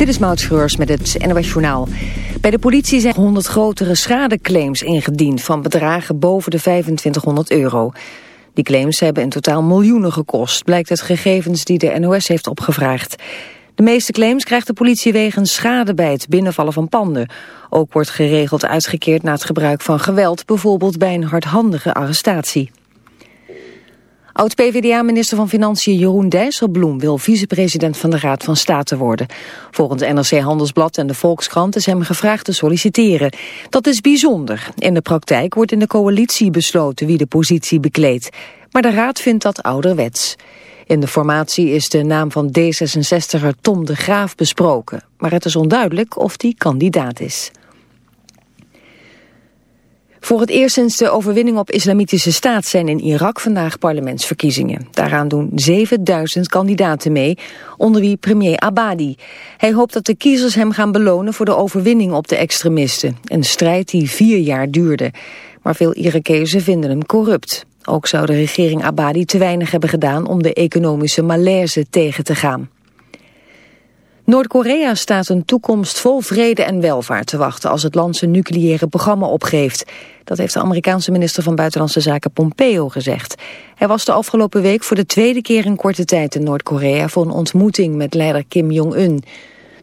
Dit is Maud met het NOS Journaal. Bij de politie zijn 100 grotere schadeclaims ingediend... van bedragen boven de 2500 euro. Die claims hebben in totaal miljoenen gekost... blijkt uit gegevens die de NOS heeft opgevraagd. De meeste claims krijgt de politie wegens schade bij het binnenvallen van panden. Ook wordt geregeld uitgekeerd na het gebruik van geweld... bijvoorbeeld bij een hardhandige arrestatie. Oud-PVDA-minister van Financiën Jeroen Dijsselbloem wil vicepresident van de Raad van State worden. Volgens NRC Handelsblad en de Volkskrant is hem gevraagd te solliciteren. Dat is bijzonder. In de praktijk wordt in de coalitie besloten wie de positie bekleedt. Maar de Raad vindt dat ouderwets. In de formatie is de naam van D66er Tom de Graaf besproken. Maar het is onduidelijk of die kandidaat is. Voor het eerst sinds de overwinning op islamitische staat zijn in Irak vandaag parlementsverkiezingen. Daaraan doen 7000 kandidaten mee, onder wie premier Abadi. Hij hoopt dat de kiezers hem gaan belonen voor de overwinning op de extremisten. Een strijd die vier jaar duurde. Maar veel Irakezen vinden hem corrupt. Ook zou de regering Abadi te weinig hebben gedaan om de economische malaise tegen te gaan. Noord-Korea staat een toekomst vol vrede en welvaart te wachten als het land zijn nucleaire programma opgeeft. Dat heeft de Amerikaanse minister van Buitenlandse Zaken Pompeo gezegd. Hij was de afgelopen week voor de tweede keer in korte tijd in Noord-Korea voor een ontmoeting met leider Kim Jong-un.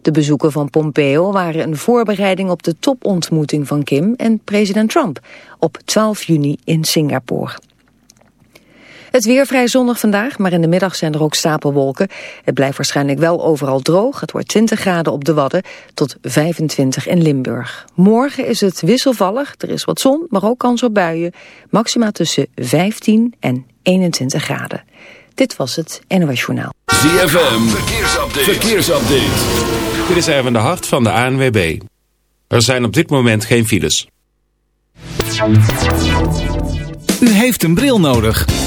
De bezoeken van Pompeo waren een voorbereiding op de topontmoeting van Kim en president Trump op 12 juni in Singapore. Het weer vrij zonnig vandaag, maar in de middag zijn er ook stapelwolken. Het blijft waarschijnlijk wel overal droog. Het wordt 20 graden op de Wadden tot 25 in Limburg. Morgen is het wisselvallig. Er is wat zon, maar ook kans op buien. Maxima tussen 15 en 21 graden. Dit was het NOS Journaal. ZFM, verkeersupdate. verkeersupdate. Dit is even de hart van de ANWB. Er zijn op dit moment geen files. U heeft een bril nodig.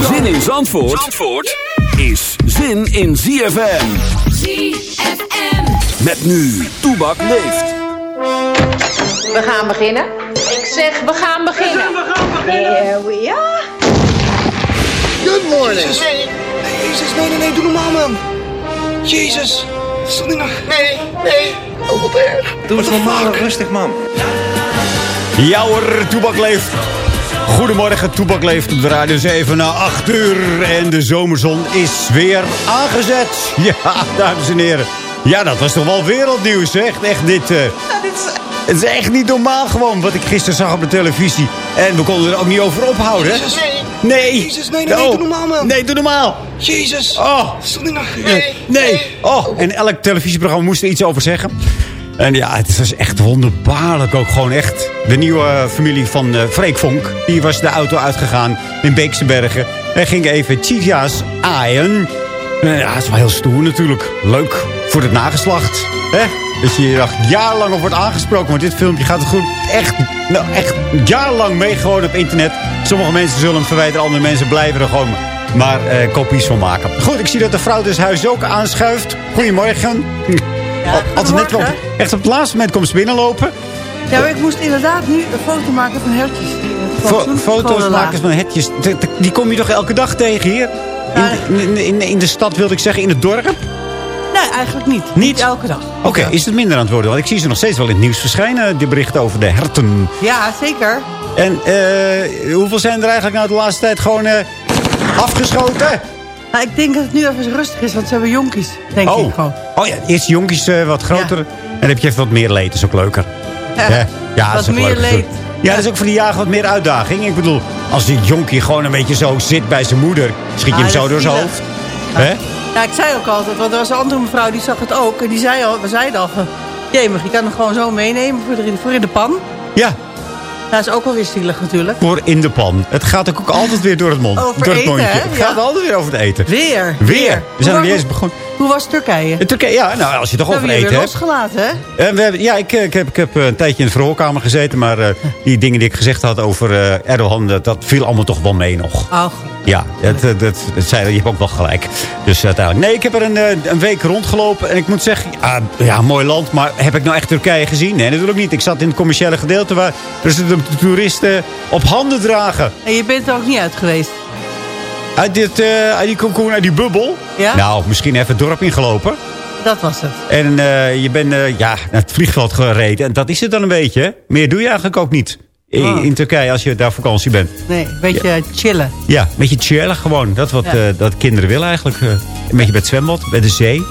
Zin in Zandvoort, Zandvoort is zin in ZFM. ZFM. Met nu, Toebak leeft. We gaan beginnen. Ik zeg, we gaan beginnen. We gaan beginnen. Here we are. Good morning. Jezus, nee, Jezus, nee, nee, nee, doe normaal, man. Jezus, stond niet nog... Nee, nee. Oh, wat erg. Doe eens normaal, rustig, man. Ja hoor, Toebak leeft. Goedemorgen, Toebak leeft op de Radio 7 na 8 uur. En de zomerzon is weer aangezet. Ja, dames en heren. Ja, dat was toch wel wereldnieuws, zeg. Echt dit... eh, Het is echt niet normaal gewoon wat ik gisteren zag op de televisie. En we konden er ook niet over ophouden. Jezus, Nee. Jezus, nee, nee, nee, Oh. doe normaal, man. Nee, doe normaal. Jezus, Oh. stond nog... Nee. nee. Oh, en elk televisieprogramma moest er iets over zeggen. En ja, het was echt wonderbaarlijk ook gewoon echt. De nieuwe familie van eh Freek Vonk, die was de auto uitgegaan in Beekse Bergen. En ging even chicha's aaien. En ja, het is wel heel stoer natuurlijk. Leuk voor het nageslacht. Hè? Dat je er jarenlang op wordt aangesproken. Want dit filmpje gaat goed echt, nou echt jarenlang mee gewoon op internet. Sommige mensen zullen hem verwijderen, andere mensen blijven er gewoon maar eh, kopies van maken. Goed, ik zie dat de vrouw des huis ook aanschuift. Goedemorgen. al- altijd net wel, echt op het laatste moment komen ze binnenlopen. Ja, maar ik moest inderdaad nu een foto maken van hertjes. Fo- plantsoen foto's maken van d- Die kom je toch elke dag tegen hier? In, in, in, in de stad wilde ik zeggen, in het dorp? Nee, eigenlijk niet. Niet? elke dag. Oké, is het minder aan het worden? Want ik zie ze nog steeds wel in het nieuws verschijnen, die berichten over de herten. Ja, zeker. En eh, hoeveel zijn er eigenlijk nou de laatste tijd gewoon eh, afgeschoten? Nou, ik denk dat het nu even rustig is, want ze hebben jonkies, denk oh. ik gewoon. oh ja, eerst jonkies eh, wat groter. En dan heb je even wat meer leed, dat is ook leuker. Ja, ja wat is ook meer leed. Ja, dat is ook voor die jagen wat meer uitdaging. Ik bedoel, als die jonkie gewoon een beetje zo zit bij zijn moeder... schiet je Ah, hem zo door zijn hoofd. Hè? Ja, ik zei ook altijd, want er was een andere mevrouw die zag het ook. En die zei al, we zeiden al van, jemig, je kan hem gewoon zo meenemen voor, de, voor in de pan. Ja, Dat is ook wel weer zielig natuurlijk. voor in de pan. Het gaat ook altijd weer door het mond. Over door het eten, mondje. Het Ja. gaat altijd weer over het eten. Weer. Weer. We zijn niet eens begonnen. Hoe was Turkije? Turkije, ja, nou, als je toch over eten hebt. losgelaten, hè? Eh, we hebben, ja, ik, eh, ik, heb, ik heb eh, een tijdje in de verhoorkamer gezeten. Maar die dingen die ik gezegd had over eh, Erdogan, dat, dat viel allemaal toch wel mee nog. Oh, Ja, dat, dat, zei, je hebt ook wel gelijk. Dus uiteindelijk. Nee, ik heb er een, een week rondgelopen. En ik moet zeggen, ja, ja, mooi land. Maar heb ik nou echt Turkije gezien? Nee, natuurlijk niet. Ik zat in het commerciële gedeelte waar dus de toeristen op handen dragen. en je bent er ook niet uit geweest. Uit, dit, eh, uit die cocoon, uit die bubbel. Ja? Nou, misschien even het dorp ingelopen. Dat was het. En eh, je bent eh, ja, naar het vliegveld gereden. En dat is het dan een beetje. Meer doe je eigenlijk ook niet. In, Oh. in Turkije als je daar vakantie bent. Nee, een beetje chillen. Ja, een beetje chillen gewoon. Dat wat Ja. eh, dat kinderen willen eigenlijk. eh. een beetje bij het zwembad, bij de zee.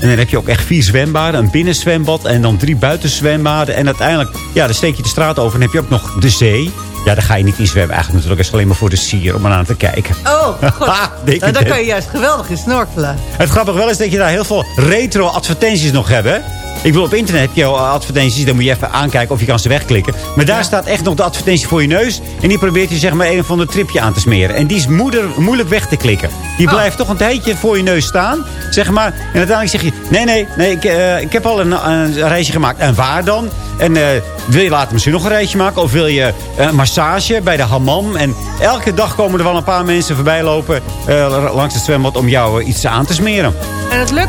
En dan heb je ook echt vier zwembaden. Een binnenzwembad en dan drie buitenzwembaden. En uiteindelijk, ja, dan steek je de straat over. En heb je ook nog de zee. Ja, daar ga je niet in zwemmen. Eigenlijk natuurlijk is alleen maar voor de sier om er aan te kijken. Oh, goed. Denk nou, het, dan kan je juist geweldig in snorkelen. Het grappige wel is dat je daar heel veel retro advertenties nog hebt. Hè? Ik bedoel, op internet heb je al advertenties. Dan moet je even aankijken of je kan ze wegklikken. Maar daar staat echt nog de advertentie voor je neus. En die probeert je zeg maar een of ander tripje aan te smeren. En die is moeder, moeilijk weg te klikken. Die Oh. blijft toch een tijdje voor je neus staan. Zeg maar. En uiteindelijk zeg je... Nee, nee, nee. Ik, eh, ik heb al een, een reisje gemaakt. En waar dan? En eh, wil je later misschien nog een reisje maken? Of wil je eh, een massage bij de hammam? En elke dag komen er wel een paar mensen voorbij lopen... eh, langs het zwembad om jou eh, iets aan te smeren. En het lukt?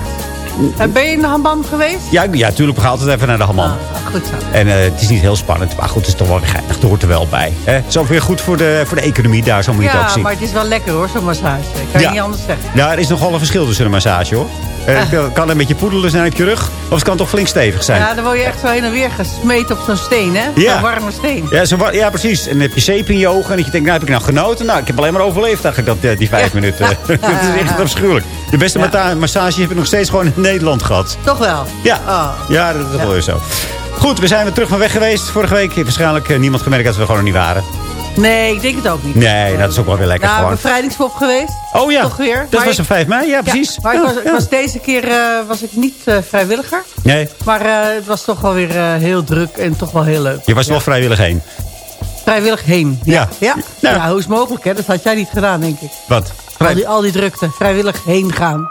Eh, Ben je in de hambam geweest? Ja, ja, tuurlijk. We gaan altijd even naar de hammam. Ah, goed zo. En eh, het is niet heel spannend. Maar goed, het is toch wel geinig. Het hoort er wel bij. Hè? Het is ook weer goed voor de, voor de economie daar. Zo moet je het ook Ja, zien. maar het is wel lekker hoor, zo'n massage. Ik kan je Ja. niet anders zeggen. Ja, er is nogal een verschil tussen een massage, hoor. Het kan een beetje poedelen zijn op je rug. Of het kan toch flink stevig zijn. Ja, dan word je echt zo heen en weer gesmeed op zo'n steen, hè? Ja. Zo'n warme steen. Ja, zo, ja, precies. En dan heb je zeep in je ogen. En dat je denkt, nou heb ik nou genoten? Nou, ik heb alleen maar overleefd eigenlijk dat, eh, die vijf minuten. dat is echt afschuwelijk. De beste Ja. massage heb ik nog steeds gewoon in Nederland gehad. Toch wel? Ja, Oh. ja dat is wel weer zo. Goed, we zijn weer terug van weg geweest vorige week. Heeft waarschijnlijk eh, niemand gemerkt dat we er gewoon nog niet waren. Nee, ik denk het ook niet. Nee, dat is ook wel weer lekker Nou, gewoon. bevrijdingspop geweest. Oh ja, Toch weer. dat Maar was op 5 mei, ja precies. Ja, maar ik was, Ja, was deze keer eh, was ik niet eh, vrijwilliger. Nee, Maar eh, het was toch wel weer heel druk en toch wel heel leuk. je was wel vrijwillig heen. Vrijwillig heen. Ja. Ja. Ja, hoe is het mogelijk, hè? Dat had jij niet gedaan, denk ik. Wat? Al die, al die drukte. Vrijwillig heen gaan.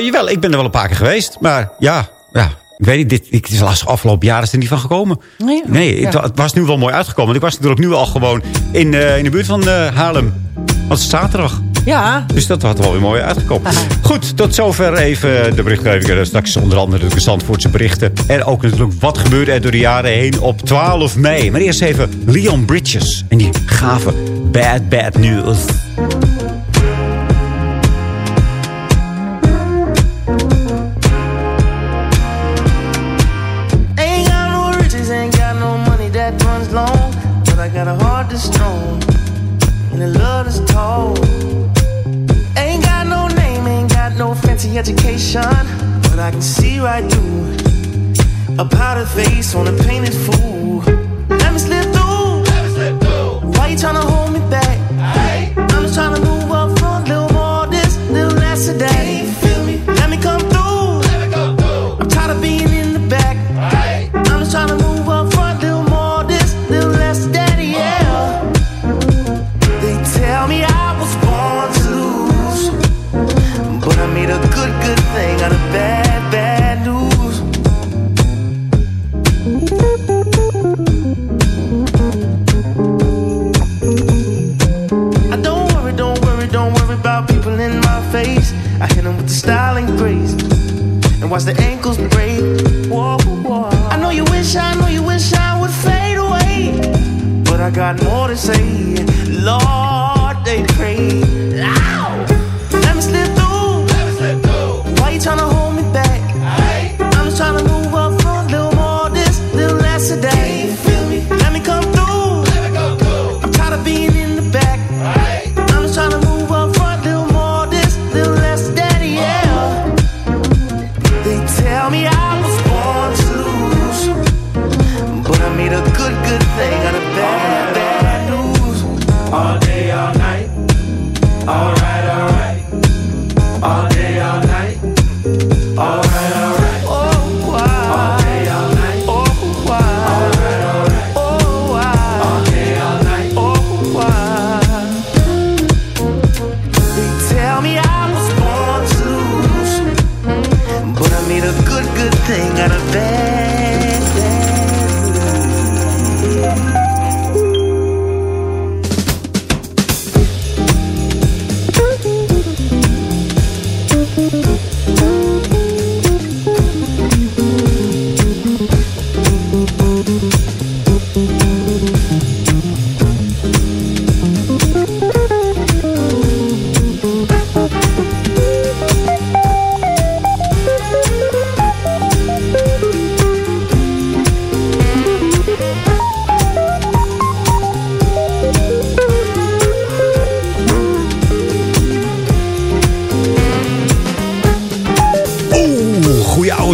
Jawel, ik ben er wel een paar keer geweest. Maar ja, ja ik weet niet, dit, ik, het is lastig. Afgelopen jaar is er niet van gekomen. Nee, Nee, het, was nu wel mooi uitgekomen. Want ik was natuurlijk nu al gewoon in, eh, in de buurt van eh, Haarlem. Want het is zaterdag. Ja, Dus dat had wel weer mooi uitgekomen. Goed, tot zover even de berichtgeving. Straks onder andere de Zandvoortse berichten. En ook natuurlijk wat gebeurde er door de jaren heen op 12 mei. Maar eerst even Leon Bridges. En die gave Bad Bad News. Got a heart that's strong and a love that's tall. Ain't got no name, ain't got no fancy education. But I can see right through a powdered face on a painted fool. Let me slip through. Why you tryna hold me back?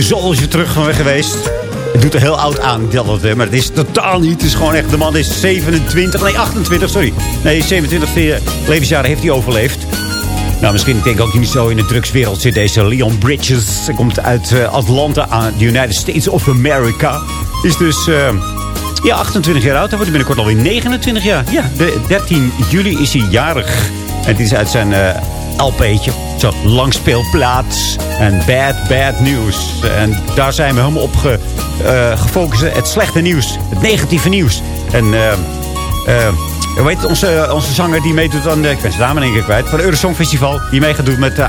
Goeie oude zool is je terug van weg geweest. Het doet er heel oud aan, dat maar het is totaal niet. Het is gewoon echt, de man is 27, nee 28, sorry. Nee, 27 levensjaren heeft hij overleefd. Nou, misschien denk ik ook niet zo in de drugswereld zit deze Leon Bridges. Hij komt uit eh, Atlanta, aan de United States of America. Is dus eh, ja, 28 jaar oud. Dan wordt hij binnenkort alweer 29 jaar. Ja, de 13 juli is hij jarig. En het is uit zijn eh, LP'tje. Zo, langspeelplaats. En Bad Bad News. En daar zijn we helemaal op ge, eh, gefocust. Het slechte nieuws. Het negatieve nieuws. En... hoe heet het, onze, onze zanger die meedoet aan... Ik ben zijn naam in één keer kwijt. Van het Eurosong Festival. Die mee gaat doen met eh,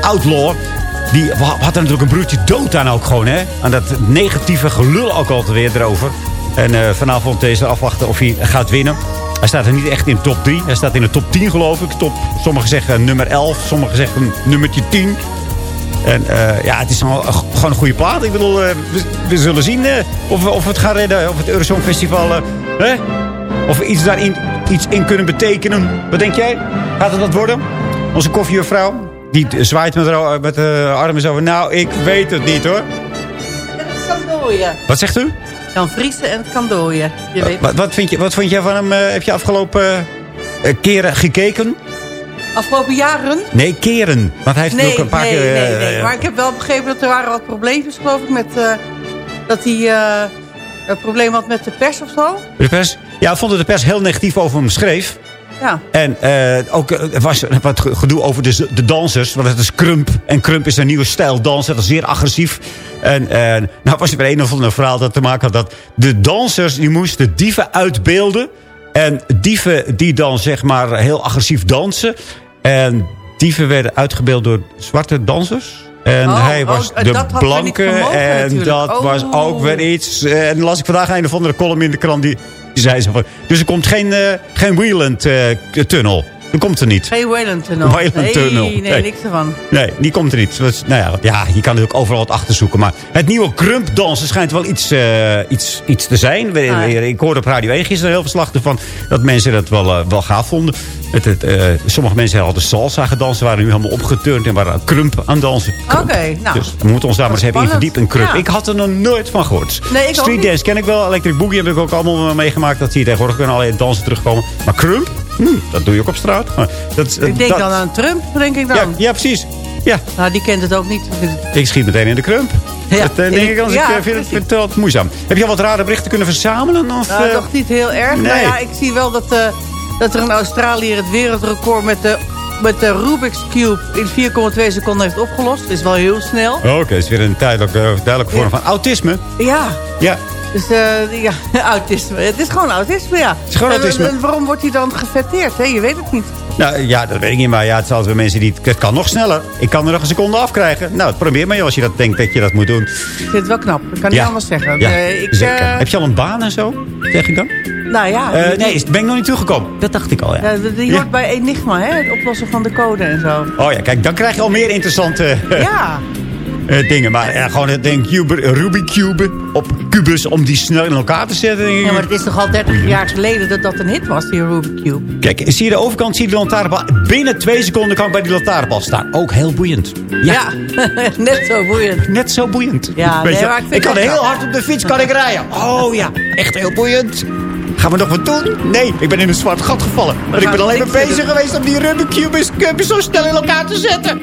Outlaw. Die had er natuurlijk een broertje dood aan ook gewoon. Hè? Aan dat negatieve gelul ook altijd weer erover. En eh, vanavond er afwachten of hij gaat winnen. Hij staat er niet echt in top 3. Hij staat in de top 10 geloof ik. Top, sommigen zeggen nummer 11. Sommigen zeggen nummertje 10. En eh, ja, het is gewoon, gewoon een goede plaat. Ik bedoel, eh, we, we zullen zien eh, of, we, of we het gaan redden. Of het Eurosong Festival... hè? Of we iets daarin iets in kunnen betekenen. Wat denk jij? Gaat het dat worden? Onze koffiejuffrouw, die zwaait met haar met de armen zo van... Nou, ik weet het niet hoor. Kan dooien. Wat zegt u? Kan vriezen en het kan dooien. Je weet Wat, wat, vind je, wat vond jij van hem? eh, heb je afgelopen eh, keren gekeken? Afgelopen jaren? Nee, keren. Want hij heeft Nee, ook een paar nee, keer... nee, eh, nee. Maar ik heb wel begrepen dat er waren wat probleempjes, geloof ik, met... eh, dat hij eh, een probleem had met de pers of zo. De pers? Ja, vond dat de pers heel negatief over hem schreef. Ja. En eh, ook eh, er was wat gedoe over de, de dansers. Want het is krump. En krump is een nieuwe stijl dansen. Dat is zeer agressief. En eh, nou was er weer een of ander verhaal dat te maken had... dat de dansers die moesten dieven uitbeelden. En dieven die dan zeg maar heel agressief dansen. En dieven werden uitgebeeld door zwarte dansers. En Oh, hij was oh, de blanke. gemogen En natuurlijk. dat Oh. was ook weer iets. En las ik vandaag een of andere column in de krant. Die van... Dus er komt geen, eh geen Wieland-tunnel. Dat komt er niet. Geen Wayland Tunnel. Wayland nee, Tunnel. Nee, Nee. niks ervan. Nee, die komt er niet. Dus, nou ja, ja, je kan natuurlijk overal wat achter zoeken. Maar het nieuwe krumpdansen schijnt wel iets, eh, iets, iets te zijn. We- Ah, ja. Ik hoorde op Radio 1 gisteren heel verslag ervan... dat mensen dat wel, eh, wel gaaf vonden. Het, het, eh, sommige mensen hadden salsa gedanst... waren nu helemaal opgeturnd en waren krump aan dansen. Oké, nou. Dus we moeten ons daar maar eens even in verdiepen. Een krump. Ja. Ik had er nog nooit van gehoord. Nee, Street dance ken ik wel. Electric Boogie heb ik ook allemaal meegemaakt. Dat zie je tegenwoordig kunnen allerlei dansen terugkomen. Maar krump? Hm, dat doe je ook op straat. Maar dat, Ik denk dat- dan aan Trump, denk ik dan. ja, ja, precies. Ja, Nou, die kent het ook niet. ik schiet meteen in de krump. Ja. dat eh, denk ik als Ja, ik eh, vind, het- precies. vind het wel moeizaam. Heb je al wat rare berichten kunnen verzamelen? Of, Nou, eh, toch niet heel erg. nee. Nou ja, ik zie wel dat, eh, dat er een Australiër het wereldrecord met de, met de Rubik's Cube in 4,2 seconden heeft opgelost. Dat is wel heel snel. Oké, het is weer een tijdelijke, duidelijke vorm van autisme. Ja, Ja, Dus eh, ja, autisme. Het is gewoon autisme, ja. is gewoon autisme. en waarom wordt hij dan gefetteerd? Hè? Je weet het niet. Nou ja, dat weet ik niet. Maar ja, het zijn altijd mensen die... Het kan nog sneller. Ik kan er nog een seconde afkrijgen. Nou, probeer maar als je dat denkt dat je dat moet doen. Ik vind het wel knap. Ik kan niet anders zeggen. Ja, Eh, ik, zeker. eh, Heb je al een baan en zo? Zeg ik dan? nou ja. Nee, ben ik nog niet toegekomen. Dat dacht ik al, ja. ja, die- hoort bij Enigma, hè? Het oplossen van de code en zo. Oh ja, kijk, dan krijg je al meer interessante Ja. eh, dingen. Maar ja, gewoon het een cube, Rubik Cube op kubus om die snel in elkaar te zetten. denk ik. ja, maar het is toch al 30 jaar geleden dat dat een hit was, die Rubik Cube. Kijk, zie je de overkant, zie je de lantaarnpaal. Binnen twee seconden kan ik bij die lantaarnpaal staan. Ook heel boeiend. Ja, net zo boeiend. Net zo boeiend. Ja, nee, maar ik kan heel hard op de fiets kan ik rijden. Oh ja, echt heel boeiend. Gaan we nog wat doen? Nee, ik ben in een zwart gat gevallen. Ik ben alleen maar bezig doen. geweest om die Rubik Cubus zo snel in elkaar te zetten.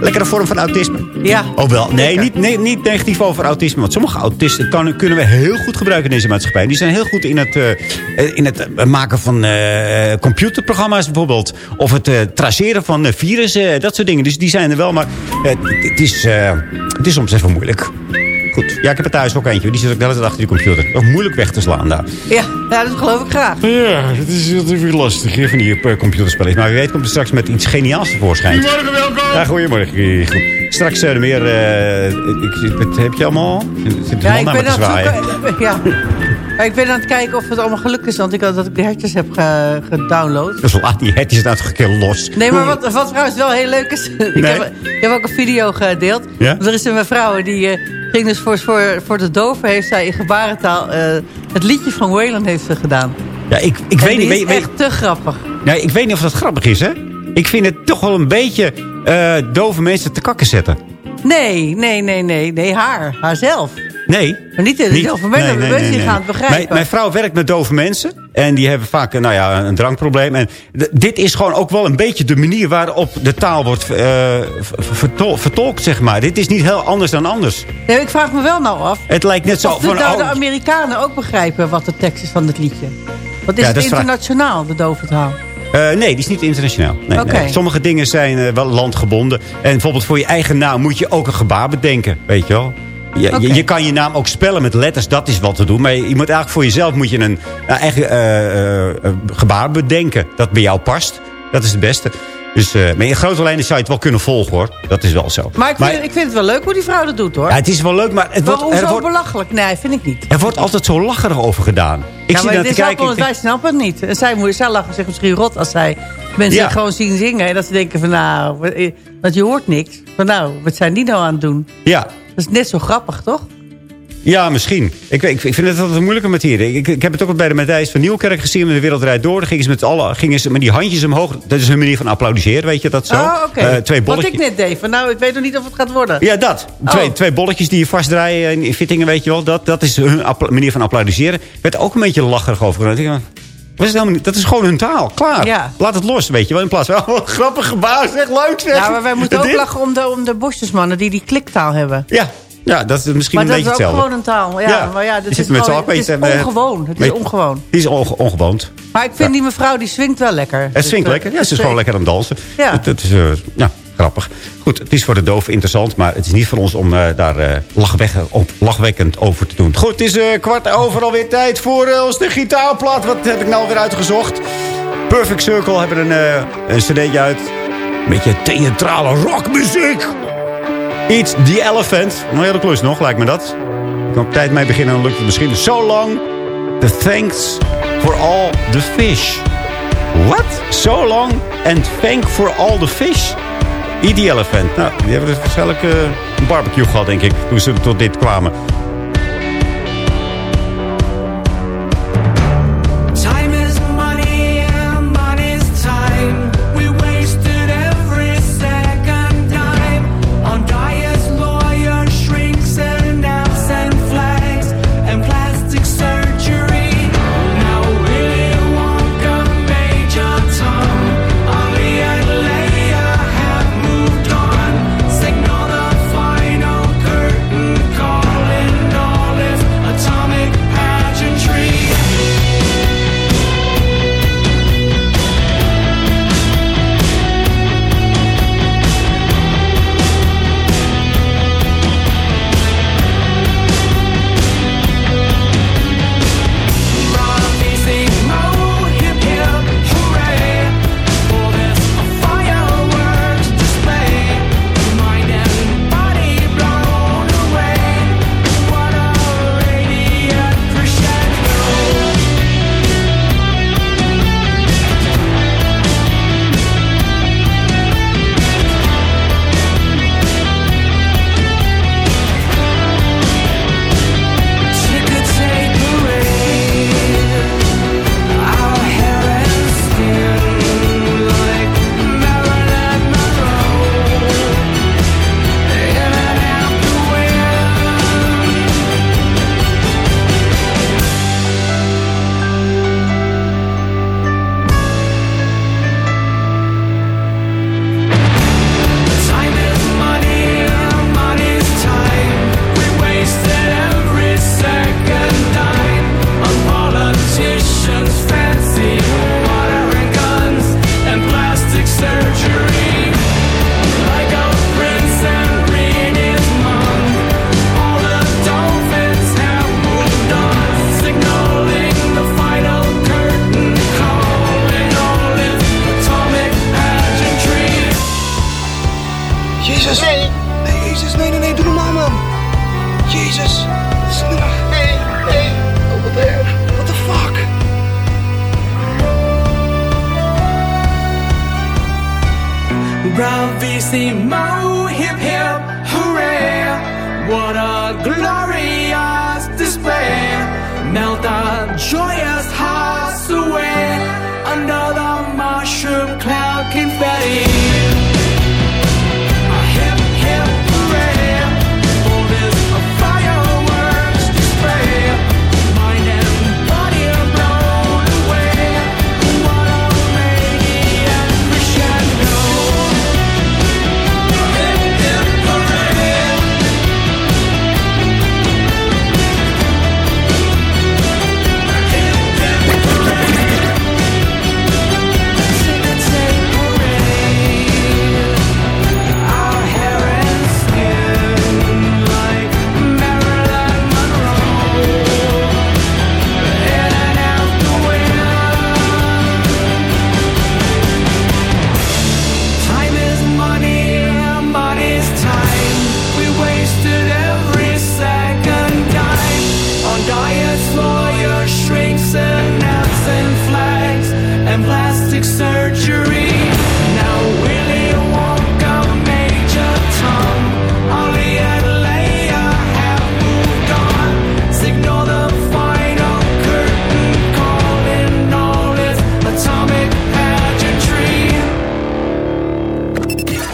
Lekkere vorm van autisme. Ja. Oh wel, nee, niet, nee, niet negatief over autisme. Want sommige autisten kan, kunnen we heel goed gebruiken in deze maatschappij. Die zijn heel goed in het, eh, eh, in het eh, maken van computerprogramma's bijvoorbeeld. Of het traceren van virussen, dat soort dingen. Dus die zijn er wel, maar het, is, het is soms even moeilijk. Goed, ja, ik heb er thuis ook eentje. Die zit ook de hele tijd achter die computer. Ook moeilijk weg te slaan daar. Ja, ja, dat geloof ik graag. Ja, het is even lastig hier van die uh, computerspelletjes. Maar wie weet komt er straks met iets geniaals tevoorschijn. Goedemorgen, welkom. Ja, goedemorgen. Goed. Straks uh, meer... eh, ik, ik- wat heb je allemaal? Zit de Ja, man ik naar me ben, te aan het zwaaien? zoeken, ja. Ik ben aan het kijken of het allemaal gelukt is. Want ik had dat ik de hertjes heb ge- gedownload. Wel laat, die het is nou toch een keer los. Nee, maar wat, wat trouwens wel heel leuk is... ik, Nee. heb, ik heb ook een video gedeeld. Ja? Er is een mevrouw die eh, ging dus voor, voor, voor de doven... heeft zij in gebarentaal eh, het liedje van Waylon heeft ze gedaan. Ja, ik, ik En weet niet... is Weet, echt te grappig. nee, ik weet niet of dat grappig is, hè? Ik vind het toch wel een beetje eh, dove mensen te kakken zetten. Nee, nee, nee, nee, nee, haar. Haarzelf. Nee. Maar niet de dove mensen, de mensen die gaan het begrijpen. Mijn, mijn vrouw werkt met dove mensen. En die hebben vaak nou ja, een drankprobleem. En dit is gewoon ook wel een beetje de manier waarop de taal wordt eh, vertol- vertolkt, zeg maar. Dit is niet heel anders dan anders. Nee, ik vraag me wel nou af... Het lijkt net zo of van... nou oh, de Amerikanen ook begrijpen wat de tekst is van het liedje. Want is Ja, het internationaal, de dove taal? eh, nee, die is niet internationaal. Nee, nee. Sommige dingen zijn eh, wel landgebonden. En bijvoorbeeld voor je eigen naam moet je ook een gebaar bedenken. Weet je wel? Je, je, je kan je naam ook spellen met letters, dat is wat te doen. Maar je, moet eigenlijk voor jezelf moet je een eh, eigen eh, eh, gebaar bedenken. Dat bij jou past. Dat is het beste. Dus, maar in grote lijnen zou je het wel kunnen volgen hoor. Dat is wel zo. Maar ik vind, ik vind het wel leuk hoe die vrouw dat doet, hoor. ja, het is wel leuk, maar het Maar wordt, hoezo wordt, belachelijk? Nee, vind ik niet. er wordt altijd zo lacherig over gedaan. Ik ja, zie dat kijken. ik wij snappen het niet. En zij, moet- zij lachen zich misschien rot als zij mensen Ja. gewoon zien zingen. En dat ze denken van nou, want je hoort niks. Van nou, wat zijn die nou aan het doen? Ja, Dat is net zo grappig, toch? Ja, misschien. Ik, vind het altijd een moeilijke materie. Ik, ik heb het ook bij de Matthijs van Nieuwkerk gezien met de Wereldrijd Door. Dan gingen ze met, alle, gingen ze met die handjes omhoog. Dat is hun manier van applaudisseren, weet je dat zo? Oh, oké. Eh, twee Wat bolletjes. ik net deed. Van nou, ik weet nog niet of het gaat worden. Ja, dat. Oh. Twee, twee bolletjes die je vastdraaien in- in fittingen, weet je wel. Dat, dat is hun manier van applaudisseren. werd ook een beetje lacherig over wat is het helemaal niet? Dat is gewoon hun taal. Klaar. Ja. Laat het los, weet je wel. In plaats van, oh, grappig gebaar, zeg, leuk zeg. Ja, maar wij moeten ook Dit? lachen om de, om de bosjesmannen die die kliktaal hebben. Ja. ja, dat is misschien maar een dat beetje is ook hetzelfde. gewoon een taal. Ja, maar ja, Die dat is, met gewoon, het is eh, ongewoon. Het is ongewoon. Die is onge- ongewoond. Maar ik vind die mevrouw, die swingt wel lekker. Het Dus, swingt lekker. Ja, ze is gewoon lekker aan het dansen. Ja. Het, het is eh, ja, grappig. Goed, het is voor de doof interessant. Maar het is niet voor ons om eh, daar eh, lachwekkend, op, lachwekkend over te doen. Goed, het is eh, kwart over alweer tijd voor ons de gitaarplaat. Wat heb ik nou weer uitgezocht? Perfect Circle hebben een, een cd'tje uit. Een beetje theatrale rockmuziek. Eat the Elephant. Een hele klus nog, lijkt me dat. Ik kan op tijd mee beginnen, dan lukt het misschien. So long. The thanks for all the fish. What? So long and thank for all the fish? The elephant. Nou, die hebben waarschijnlijk eh, een barbecue gehad, denk ik, toen ze tot dit kwamen.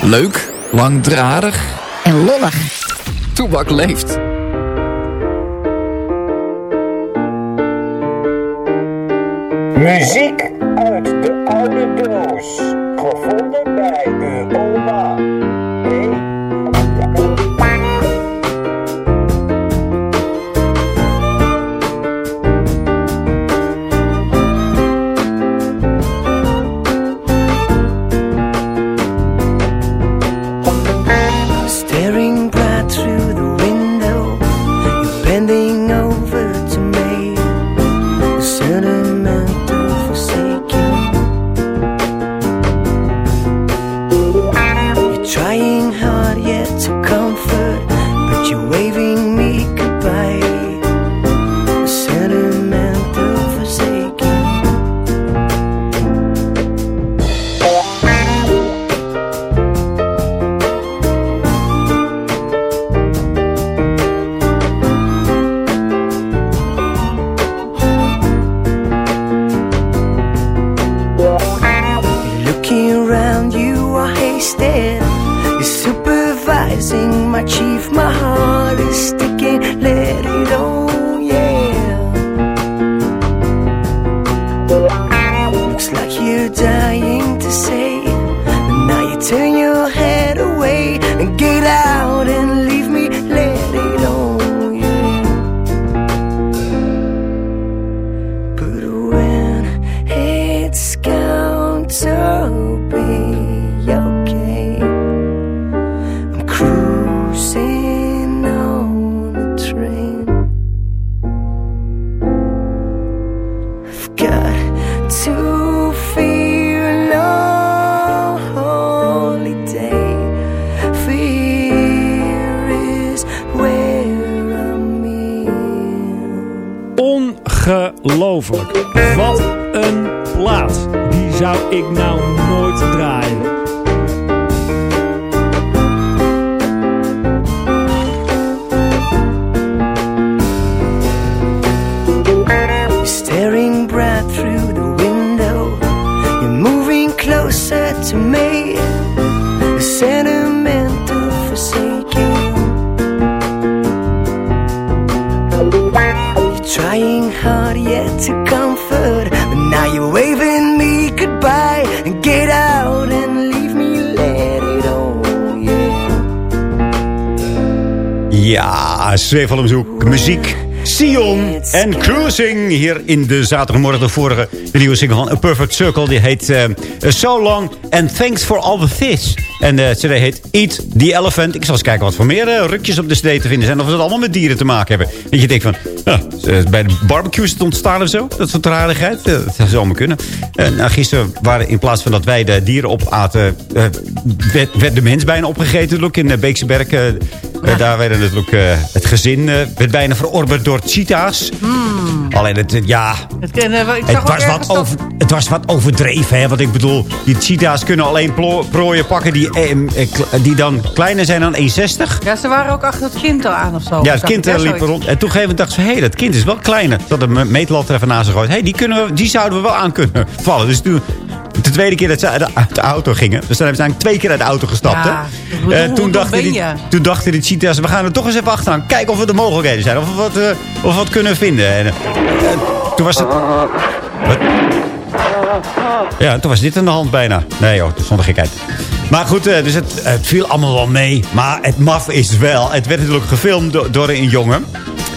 Leuk, langdradig en lollig. Toebak leeft. Muziek Zweefalmzoek, muziek, Sion en Cruising. Hier in de zaterdagmorgen de vorige de nieuwe single van A Perfect Circle. Die heet eh, So Long and Thanks for All the Fish. En eh, de cd heet Eat the Elephant. Ik zal eens kijken wat voor meer eh, rukjes op de cd te vinden zijn. Of ze het allemaal met dieren te maken hebben. Dat je denkt van, bij de barbecue is het ontstaan of zo. Dat soort rarigheid. dat zou maar kunnen. Nou, gisteren waren in plaats van dat wij de dieren opaten... werd, werd de mens bijna opgegeten. Ook in Beekseberg eh, daar werden eh, het gezin eh, werd bijna verorberd door cheetahs. Mm. Alleen het, ja, het, ik zag het was wat over, het was wat overdreven. Hè, wat ik bedoel, die cheetahs kunnen alleen prooien pakken die, die dan kleiner zijn dan 1,60. Ja, ze waren ook achter het kind al aan of zo. Ja, het kind liep rond. En toen dacht ze, hé, hey, dat kind is wel kleiner. Dat een meetlat er even naast ze gooit. Hé, hey, die, kunnen we, die zouden we wel aan kunnen vallen. Dus toen de tweede keer dat ze uit de, auto gingen. Dus dan hebben ze eigenlijk twee keer uit de auto gestapt. Ja, hè? Eh, toen, dachten die, toen dachten die cheetahs, we gaan er toch eens even achteraan. Kijken of er de mogelijkheden zijn. Of we wat, eh, of we wat kunnen vinden. En, eh, toen was het... Wat? Ja, toen was dit aan de hand bijna. Nee joh, zonder gekheid. Maar goed, dus het, het viel allemaal wel mee. Maar het maf is wel. Het werd natuurlijk gefilmd do- door een jongen.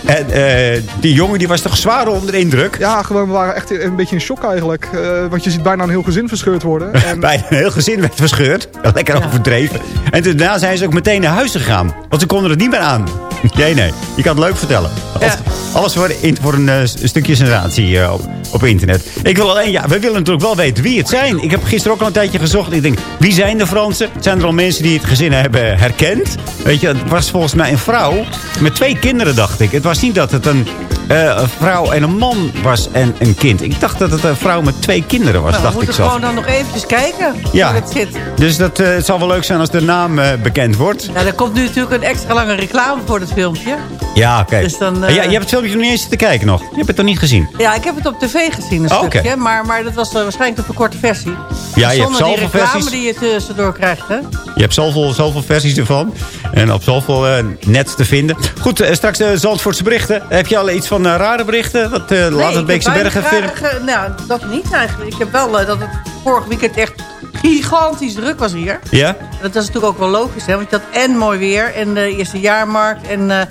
En eh, die jongen die was toch zwaar onder de indruk. Ja, gewoon, we waren echt een beetje in shock eigenlijk. Eh, want je ziet bijna een heel gezin verscheurd worden. En Bijna een heel gezin werd verscheurd. Lekker overdreven. En toen daarna zijn ze ook meteen naar huis gegaan. Want ze konden het niet meer aan. Nee, nee. Je kan het leuk vertellen. Alles, alles voor, in- voor een, eh, stukje sensatie eh, op, op internet. Ik wil alleen, ja, we willen natuurlijk wel weten wie het zijn. Ik heb gisteren ook al een tijdje gezocht. Ik denk, wie zijn de Fransen? Zijn er al mensen die het gezin hebben herkend? Weet je, het was volgens mij een vrouw met twee kinderen, dacht ik. Het was dat het een, eh, een vrouw en een man was en een kind. Ik dacht dat het een vrouw met twee kinderen was, Nou, we dacht ik moeten zo. gewoon dan nog eventjes kijken Ja. hoe het zit. Dus dat, eh, het zal wel leuk zijn als de naam eh, bekend wordt. Ja, er komt nu natuurlijk een extra lange reclame voor het filmpje. Ja, oké. Dus dan, ja, je hebt het filmpje nog niet eens zitten kijken nog. Je hebt het nog niet gezien. Ja, ik heb het op tv gezien, een Oh, stukje. Maar, maar dat was waarschijnlijk de verkorte versie. Ja, je hebt Zonder die zoveel reclame versies. die je tussendoor krijgt, hè? Je hebt zoveel, zoveel versies ervan. En op zoveel net te vinden. Goed, straks de Zandvoortse berichten. Heb je al iets van eh, rare berichten? Dat uh, Laat het Beekse Bergen film. Nou, dat niet eigenlijk. Ik heb wel eh, dat het vorig weekend echt gigantisch druk was hier. Ja? Dat is natuurlijk ook wel logisch, hè? Want je had en mooi weer en de eerste jaarmarkt. En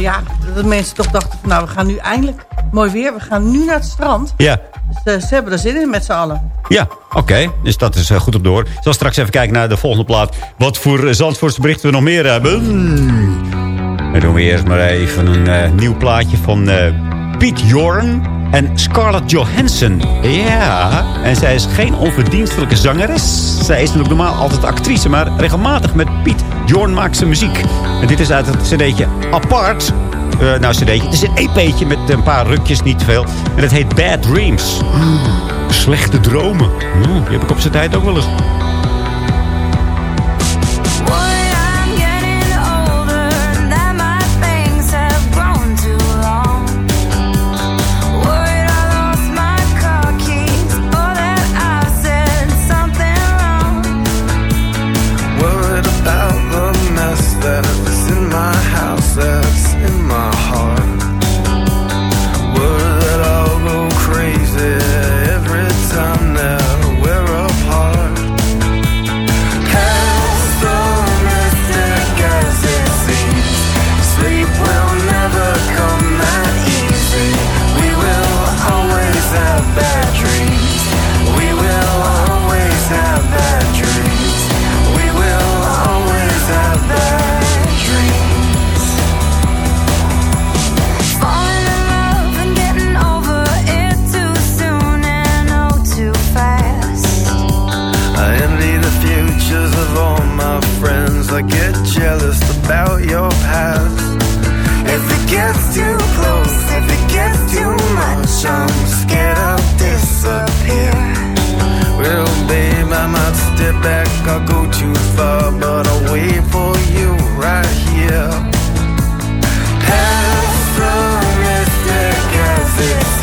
ja, dat mensen toch dachten van, nou, we gaan nu eindelijk mooi weer. We gaan nu naar het strand. Ja. Dus uh, ze hebben er zin in met z'n allen. Ja, oké. Okay. Dus dat is uh, goed op door. Ik zal straks even kijken naar de volgende plaat. Wat voor Zandvoortse berichten we nog meer hebben. Dan doen we eerst maar even een uh, nieuw plaatje van Piet Jorn en Scarlett Johansson. Ja, en zij is geen onverdienstelijke zangeres. Zij is natuurlijk normaal altijd actrice, maar regelmatig met Piet Jorn maakt ze muziek. En dit is uit het cd'tje Apart. Uh, nou, cd'tje. Het is een EP'tje met een paar rukjes, niet veel. En het heet Bad Dreams. Mm, slechte dromen. Die heb ik op zijn tijd ook wel eens. gets too close, if it gets too much, I'm scared I'll disappear. Well, babe, I might step back, I'll go too far, but I'll wait for you right here. Past the as it's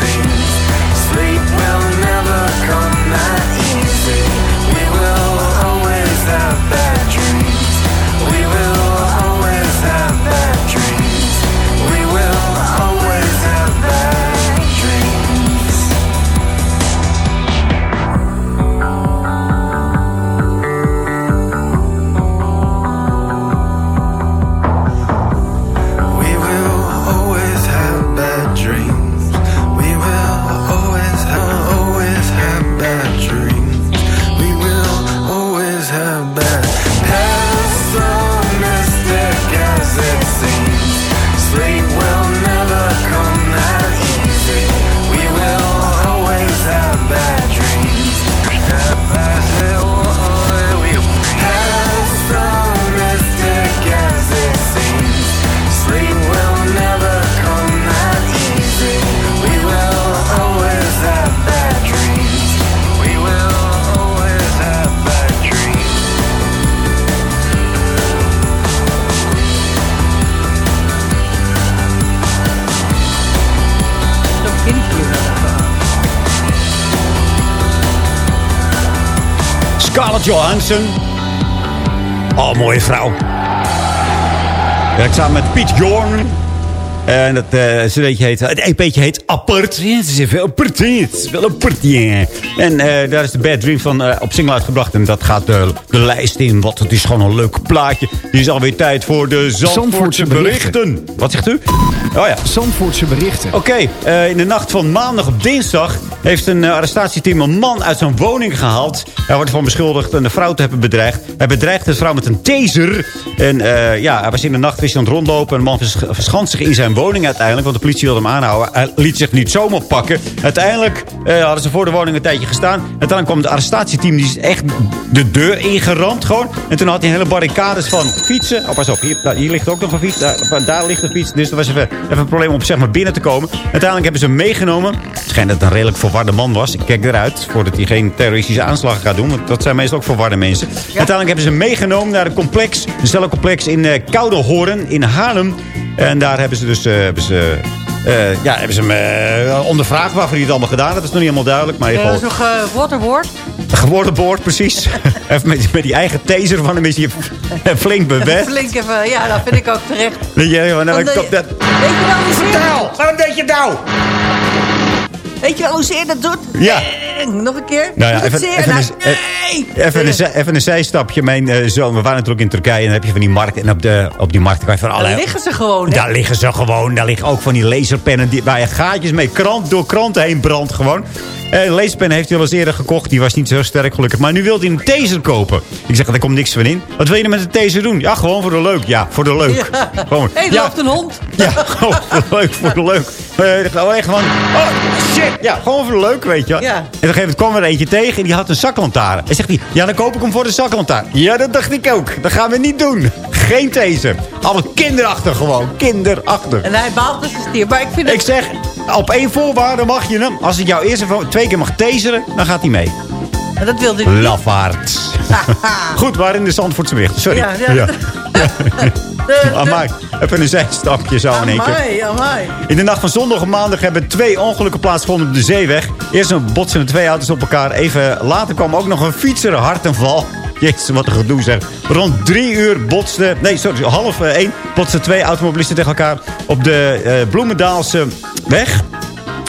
Scarlett Johansson. Oh, mooie vrouw. Werkt samen met Piet Jorn. En het uh, cd'tje heet, het EP'tje heet Apart. Ja, het is even apart. Het is wel apart. En eh, daar is de Bad Dream van eh, op single uitgebracht. En dat gaat de, de lijst in. Wat, het is gewoon een leuk plaatje. Die is alweer tijd voor de Zandvoortse, Zandvoortse berichten. berichten. Wat zegt u? Oh ja. Zandvoortse berichten. Oké, eh, in de nacht van maandag op dinsdag heeft een eh, arrestatieteam een man uit zijn woning gehaald. Hij wordt ervan beschuldigd een vrouw te hebben bedreigd. Hij bedreigt de vrouw met een taser. En eh, ja, hij was in de nacht hij aan het rondlopen. Een man vers- verschanst zich in zijn woning uiteindelijk. Want de politie wilde hem aanhouden. Hij liet zich niet zomaar pakken. Uiteindelijk eh, hadden ze voor de woning een tijdje gestaan. Uiteindelijk kwam het arrestatieteam. Die is echt de deur ingeramd gewoon. En toen had hij hele barricades van fietsen. Oh, pas op. Hier, hier ligt ook nog een fiets. Daar, daar ligt een fiets. Dus er was even, even een probleem om zeg maar binnen te komen. Uiteindelijk hebben ze hem meegenomen. Het schijnt dat het een redelijk verwarde man was. Ik kijk eruit voordat hij geen terroristische aanslagen gaat doen. Want dat zijn meestal ook verwarde mensen. Uiteindelijk hebben ze hem meegenomen naar een complex. Een cellencomplex in Koudehoorn in Haarlem. En daar hebben ze dus... eh, hebben ze, eh, ja, hebben ze hem eh, ondervraagd waarvoor hij het allemaal gedaan heeft. Dat is nog niet helemaal duidelijk. Maar Er ieder is nog uh, waterboard. geworden boord, precies. even met, met die eigen taser van hem is hij flink bewust. Flink even, ja, dat vind ik ook terecht. Weet je, nou, eh, komt dat... Weet je wel hoe. Vertel! Waarom deed je nou? Weet je wel hoe zeer dat doet? Ja. Nog een keer? Nou ja, even, Nou, nee! even, een, even een zijstapje. Mijn eh, zoon, we waren natuurlijk in Turkije en dan heb je van die markt. En op, de, op die markt kan je van Daar allerlei... liggen ze gewoon, hè? Daar liggen ze gewoon. Daar liggen ook van die laserpennen die, waar je gaatjes mee krant, door kranten heen brandt gewoon. De laserpen heeft hij al eens eerder gekocht. Die was niet zo sterk gelukkig. Maar nu wil hij een taser kopen. Ik zeg, daar komt niks van in. Wat wil je nou met een taser doen? Ja, gewoon voor de leuk. Ja, voor de leuk. Ja. Gewoon. Hé, ja, loopt een hond. ja, gewoon voor de leuk, voor de leuk. Gewoon echt gewoon, oh shit. Ja, gewoon voor de leuk, weet je. Ja. En op een gegeven moment kwam er eentje tegen en die had een zaklantaarn. En zegt hij, ja, dan koop ik hem voor de zaklantaarn. Ja, dat dacht ik ook. Dat gaan we niet doen. Geen taser. Allemaal kinderachtig gewoon. Kinderachtig. En hij baalt dus een stier. Maar ik vind. Ik zeg, op één voorwaarde mag je hem. Als ik jou eerst even twee keer mag taseren, dan gaat hij mee. Maar dat wilde hij niet. Lafaard. Goed, waar in de Zandvoortse bericht. Sorry. Ja, Amai. Even een zijstapje zo in één keer. Amai. In de nacht van zondag op maandag hebben twee ongelukken plaatsgevonden op de zeeweg. Eerst een botsende twee auto's op elkaar. Even later kwam ook nog een fietser hartenval. Jezus, wat een gedoe zeg. Rond drie uur botste... Nee, sorry, half eh, één botsten twee automobilisten tegen elkaar... op de eh, Bloemendaalse weg.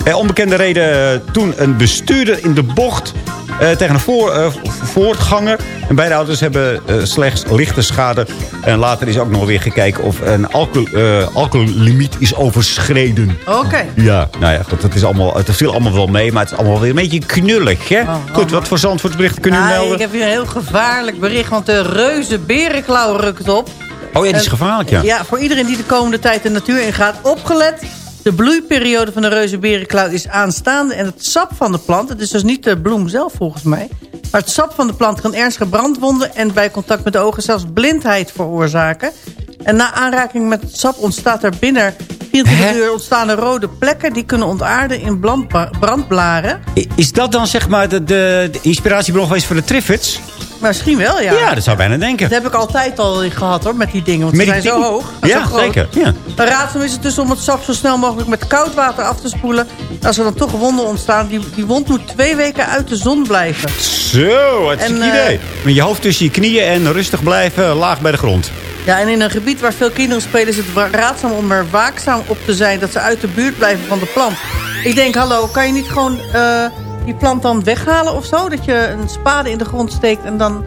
Eh, onbekende reden toen een bestuurder in de bocht... eh, tegen een voor, eh, voortganger. En beide auto's hebben eh, slechts lichte schade. En later is ook nog weer gekeken of een alcohol, alcohollimiet is overschreden. Oké. Ja, nou ja, goed, dat is allemaal, het viel allemaal wel mee, maar het is allemaal weer een beetje knullig, hè? goed, wat voor Zandvoortsberichten kunnen u melden? ik heb hier een heel gevaarlijk bericht, want de reuze berenklauw rukt op. Oh ja, die is gevaarlijk, ja. Ja, voor iedereen die de komende tijd de natuur ingaat, opgelet. De bloeiperiode van de reuze berenklauw is aanstaande. En het sap van de plant, het is dus niet de bloem zelf volgens mij... maar het sap van de plant kan ernstige brandwonden... en bij contact met de ogen zelfs blindheid veroorzaken. En na aanraking met het sap ontstaat er binnen 24 uur... ontstaan er rode plekken die kunnen ontaarden in brandblaren. Is dat dan zeg maar de, de, de inspiratiebron geweest voor de Triffids? Misschien wel, ja. Ja, dat zou bijna denken. Dat heb ik altijd al gehad hoor, met die dingen. Want Met ze zijn zo hoog. Ja, zo zeker, ja. Een raadzaam is het dus om het sap zo snel mogelijk met koud water af te spoelen. Als er dan toch wonden ontstaan, die, die wond moet twee weken uit de zon blijven. Zo, wat En, een eh, idee. Met je hoofd tussen je knieën en rustig blijven, laag bij de grond. Ja, en in een gebied waar veel kinderen spelen is het raadzaam om er waakzaam op te zijn dat ze uit de buurt blijven van de plant. Ik denk, hallo, kan je niet gewoon eh, die plant dan weghalen of zo? Dat je een spade in de grond steekt en dan,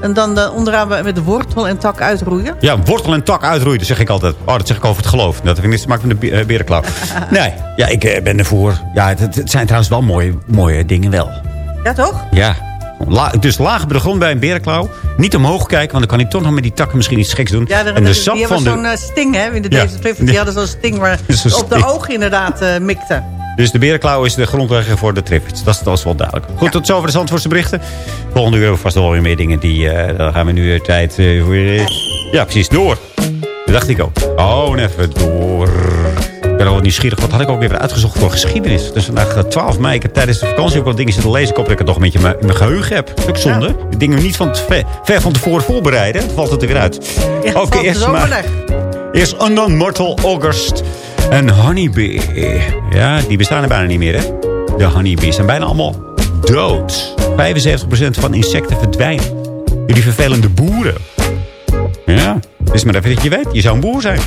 en dan de onderaan met de wortel en tak uitroeien? Ja, wortel en tak uitroeien, dat zeg ik altijd. Oh, dat zeg ik over het geloof. Dat heb ik niks te maken met de eh, berenklauw. nee, ja, ik eh, ben ervoor. Ja, het, het zijn trouwens wel mooie, mooie dingen wel. Ja, toch? Ja. La, dus laag bij de grond bij een berenklauw. Niet omhoog kijken, want dan kan hij toch nog met die takken misschien iets geks doen. Ja, de, en de die sap hebben van zo'n de... eh, sting, hè? In de Ja. deze die hadden zo'n sting waar op de ogen inderdaad eh, mikte. Dus de berenklauw is de grondlegger voor de Triffids. Dat, is- dat is wel duidelijk. Goed, tot zover de Zandvoortse berichten. Volgende uur hebben we vast wel weer meer dingen. Die, eh dan gaan we nu eh, tijd eh, voor... eh, ja, precies, door. Dat dacht ik ook. Oh, en even door. Ik ben al wat nieuwsgierig. Wat had ik ook weer uitgezocht voor geschiedenis? Is vandaag eh, 12 mei. Ik heb tijdens de vakantie ook wat dingen zitten lezen. Ik hoop dat ik het nog een beetje in mijn, geheugen heb. Dat is ook zonde. Die dingen niet van ver, ver van tevoren voorbereiden. Valt het er weer uit. Ja, Oké, valt eerst maar... weg. Eerst Unknown Mortal August en Honeybee. Ja, die bestaan er bijna niet meer, hè? De Honeybees zijn bijna allemaal dood. 75% van insecten verdwijnen. Jullie vervelende boeren. Ja, dus maar even dat je weet. Je zou een boer zijn.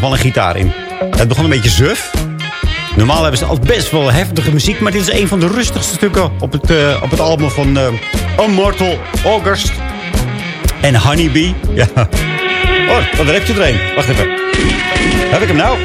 Nog een gitaar in. Het begon een beetje suf. Normaal hebben ze altijd best wel heftige muziek. Maar dit is een van de rustigste stukken op het, eh, op het album van eh Immortal August. En Honeybee. Ja. Oh, daar heb je er. Wacht even. Heb ik hem nou?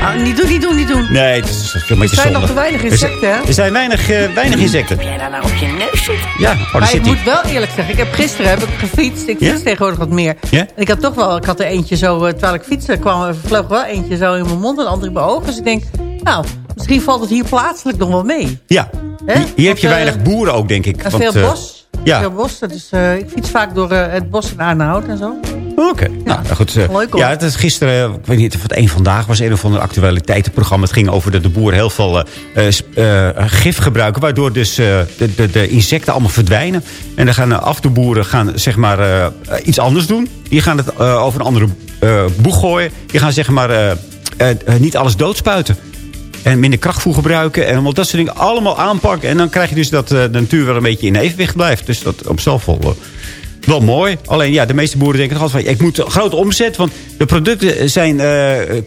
Ah, niet doen, niet doen, niet doen. Nee, het is veel Er beetje zijn zonde. nog te weinig insecten, hè? Er zijn weinig, eh, weinig insecten. Heb jij daar nou op je neus zitten? Ja, oh, maar ik hij. moet wel eerlijk zeggen, ik heb gisteren heb ik gefietst. Ik Ja? fiets tegenwoordig wat meer. Ja? En ik had toch wel, ik had er eentje zo, eh, terwijl ik fietste, kwam, er vloog wel eentje zo in mijn mond en de andere in mijn ogen. Dus ik denk, nou, misschien valt het hier plaatselijk nog wel mee. Ja, Hè? hier, hier heb je eh, weinig boeren ook, denk ik. Want, veel bos. Ja. Bos. Dus eh, ik fiets vaak door eh, het bos in Arnhout en zo. Oké, nou nou goed. eh, Leuk, hoor. ja, het is gisteren, ik weet niet of het één vandaag was, een of ander actualiteitenprogramma. Het ging over dat de boeren heel veel gif gebruiken, waardoor dus de, de, de insecten allemaal verdwijnen. En dan gaan af de boeren gaan, zeg maar, iets anders doen. Die gaan het over een andere boeg gooien. Die gaan zeg maar niet alles doodspuiten. En minder krachtvoer gebruiken. En allemaal dat soort dingen allemaal aanpakken. En dan krijg je dus dat eh, de natuur wel een beetje in evenwicht blijft. Dus dat op wel, eh, wel mooi. Alleen ja, de meeste boeren denken toch altijd van... ik moet grote omzet, want de producten zijn, eh,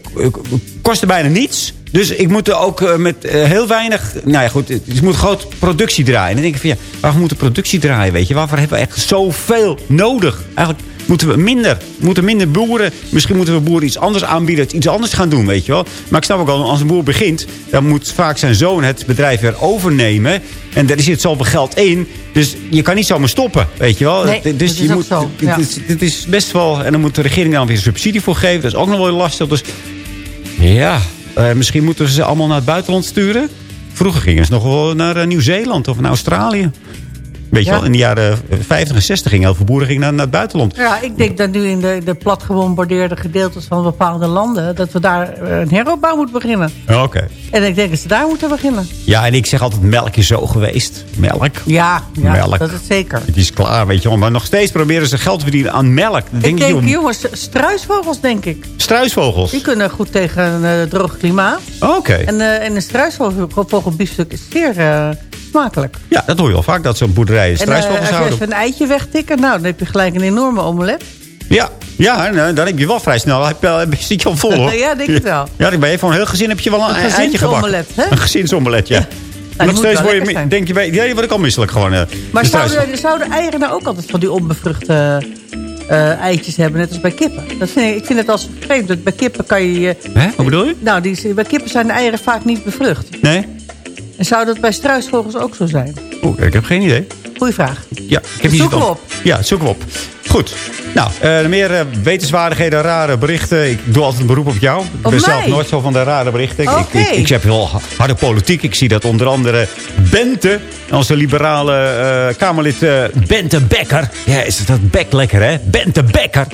kosten bijna niets. Dus ik moet er ook met heel weinig... Nou ja, goed, ik moet groot productie draaien. En dan denk ik van ja, waarvoor moeten we productie draaien, weet je? Waarvoor hebben we echt zoveel nodig? Eigenlijk moeten we minder. Moeten minder boeren. Misschien moeten we boeren iets anders aanbieden. Iets anders gaan doen, weet je wel. Maar ik snap ook al, als een boer begint... dan moet vaak zijn zoon het bedrijf weer overnemen. En daar zit zoveel geld in. Dus je kan niet zomaar stoppen, weet je wel. Nee, dus dat is je moet, zo, ja. dit is best wel... En dan moet de regering dan weer subsidie voor geven. Dat is ook nog wel lastig. Dus ja, eh, misschien moeten we ze allemaal naar het buitenland sturen. Vroeger gingen ze nog wel naar eh, Nieuw-Zeeland of naar Australië. Weet je Ja. wel, in de jaren 50 en 60 gingen heel veel boeren gingen naar, naar het buitenland. Ja, ik denk dat nu in de, de plat gebombardeerde gedeeltes van bepaalde landen... dat we daar eh, een heropbouw moeten beginnen. Oké. En ik denk dat ze daar moeten beginnen. Ja, en ik zeg altijd melk is zo geweest. Melk. Ja, ja Melk. dat is zeker. Het is klaar, weet je wel. Maar nog steeds proberen ze geld te verdienen aan melk. Ik denk joh, jongens, struisvogels denk ik. struisvogels. Die kunnen goed tegen een eh, droog klimaat. Oké. En, eh, en een struisvogelbiefstuk is zeer smakelijk. Ja, dat hoor je wel vaak, dat zo'n boerderijen En eh, als je even een eitje wegtikken, nou, dan heb je gelijk een enorme omelet. Ja, ja eh, dan heb je wel vrij snel. Heb je, je- zit je al vol, hoor. Ja, denk ik wel. Ja, dan ben je een heel gezin heb je wel een, Een eitje gebakken. gezinsomelet, hè? Een gezinsomelet, ja. En nog steeds word je, denk je, bij, ja, word ik al misselijk gewoon. eh, Maar de zouden, zouden eieren nou ook altijd van die onbevruchte eh, eitjes hebben, net als bij kippen? Dat vind ik, ik vind het als vreemd. dat Bij kippen kan je... je- Hè? Wat bedoel je? Nou, die, bij kippen zijn de eieren vaak niet bevrucht. Nee? En zou dat bij struisvogels ook zo zijn? Oeh, ik heb geen idee. Goeie vraag. Ja, ik heb zoveel- we op. Ja, zoeken we op. Goed. Nou, eh, meer eh, wetenswaardigheden, rare berichten. Ik doe altijd een beroep op jou. Ik Op ben mij? zelf nooit zo van de rare berichten. Ik, ik, ik, ik heb wel harde politiek. Ik zie dat onder andere Bente, onze liberale eh, Kamerlid Bente Becker. Ja, is dat Bek lekker, hè? Bente Becker.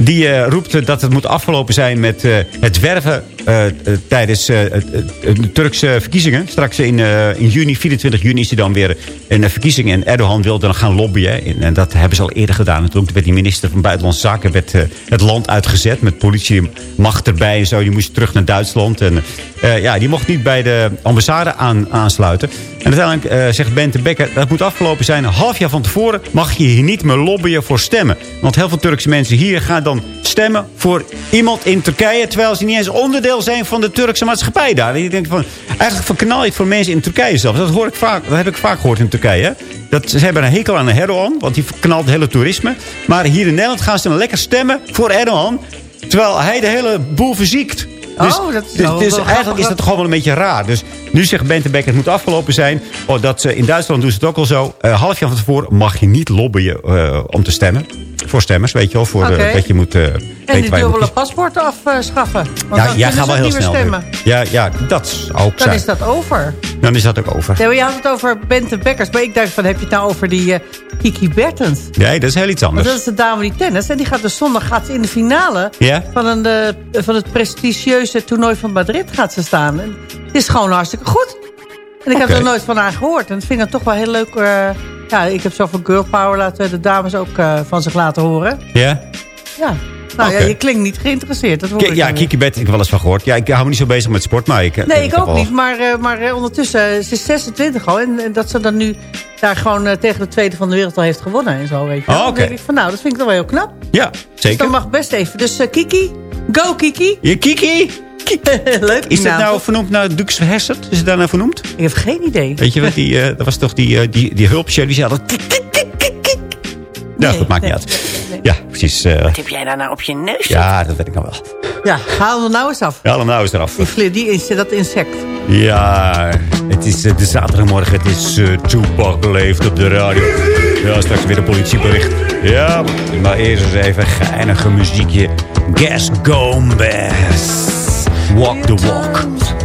Die eh, roept dat het moet afgelopen zijn met eh, het werven eh, tijdens de Turkse verkiezingen. Straks in, in juni, 24 juni is er dan weer een verkiezing. En Erdogan wilde dan gaan lobbyen. En, dat hebben ze al eerder gedaan. En toen werd die minister van Buitenlandse Zaken werd, het land uitgezet. Met politiemacht erbij en zo. Die moest terug naar Duitsland. En ja, die mocht niet bij de ambassade aan, aansluiten. En uiteindelijk zegt Bente Becker... dat moet afgelopen zijn. Een half jaar van tevoren mag je hier niet meer lobbyen voor stemmen. Want heel veel Turkse mensen hier gaan dan stemmen voor iemand in Turkije... terwijl ze niet eens onderdeel zijn van de Turkse maatschappij daar. En je denkt van, eigenlijk verknal je het voor mensen in Turkije zelf. Dat, hoor ik vaak, dat heb ik vaak gehoord in Turkije. Dat, ze hebben een hekel aan Erdogan, want die verknalt het hele toerisme. Maar hier in Nederland gaan ze dan lekker stemmen voor Erdogan... terwijl hij de hele boel verziekt. Dus, Oh, dat dus, dus eigenlijk is dat gewoon wel een beetje raar. Dus nu zegt Bente Becker, het moet afgelopen zijn. Oh, dat, ze in Duitsland doen ze het ook al zo. Eh, half jaar van tevoren mag je niet lobbyen eh, om te stemmen. Voor stemmers, weet je wel. Voor, eh, dat je moet eh, En die moet dubbele paspoorten afschaffen. Want Ja, dan jij gaat wel heel niet meer snel. Ja, ja, dat ook Dan zijn. is dat over. Dan is dat ook over. Ja, je had het over Bente Bekkers. Maar ik dacht van, heb je het nou over die eh, Kiki Bertens? Nee, dat is heel iets Want anders. dat is de dame die tennis. En die gaat dus zondag gaat ze in de finale van, een, van het prestigieuze toernooi van Madrid gaat ze staan. En het is gewoon hartstikke goed. En ik heb er nooit van haar gehoord. En dat vind ik dan toch wel heel leuk. Ja, ik heb zoveel girl power laten de dames ook eh, van zich laten horen. Ja? Ja. Nou ja, je klinkt niet geïnteresseerd. Dat hoor ik ja, dan. Kiki Bet, ik heb wel eens van gehoord. Ja, ik hou me niet zo bezig met sport, maar ik... eh, Nee, ik ook niet. Maar, eh, maar ondertussen, ze is 26 al. En, en dat ze dan nu daar gewoon tegen de tweede van de wereld al heeft gewonnen en zo, weet je. Oh, Dan oké. denk ik van, nou, dat vind ik toch wel heel knap. Ja, Dus zeker. dan mag best even. Dus Kiki, go Kiki. Je Kiki? Leuk. Is dat nou vernoemd naar Dux Hessert? Is het daar nou vernoemd? Ik heb geen idee. Weet je wat, die, eh, dat was toch die, eh, die, die hulpshow, die zei altijd... Nou, goed, maakt niet uit. Ja, precies. eh, Wat heb jij daar nou op je neus? ja, dat weet ik nou wel. Ja, haal hem nou eens af. Ja, dan nou is eraf. Die, die is, dat insect. Ja, het is de zaterdagmorgen. Het is eh Tupac leeft op de radio. Ja, straks weer een politiebericht. Ja, maar eerst eens even geinige muziekje. Gas Gomez. Walk the walk.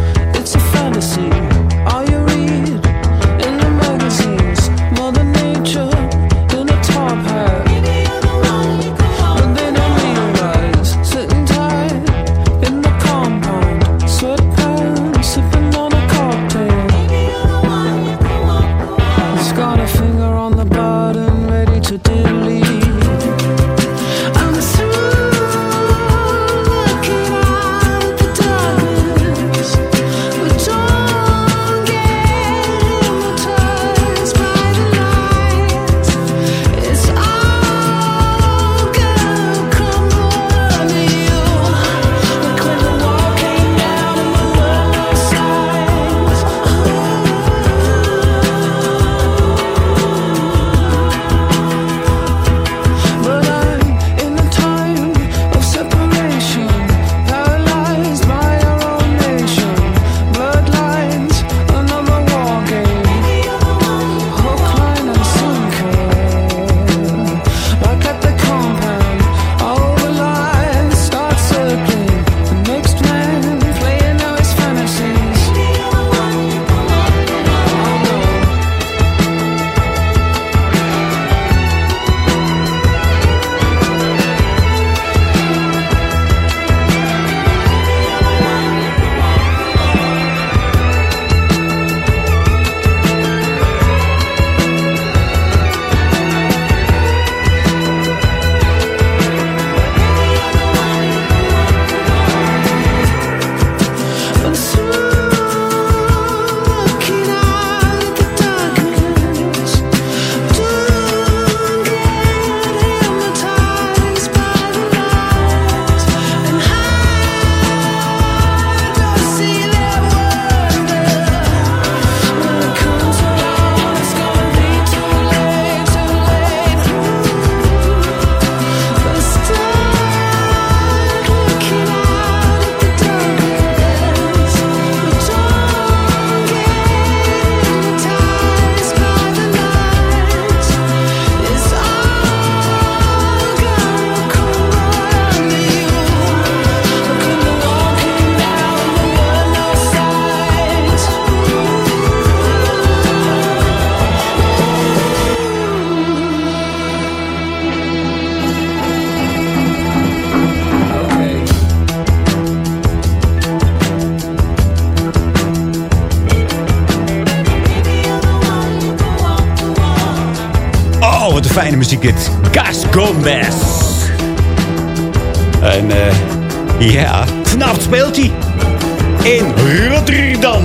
Muziek dit. Gas Gomez. En eh, ja, vanavond speelt hij in Rotterdam.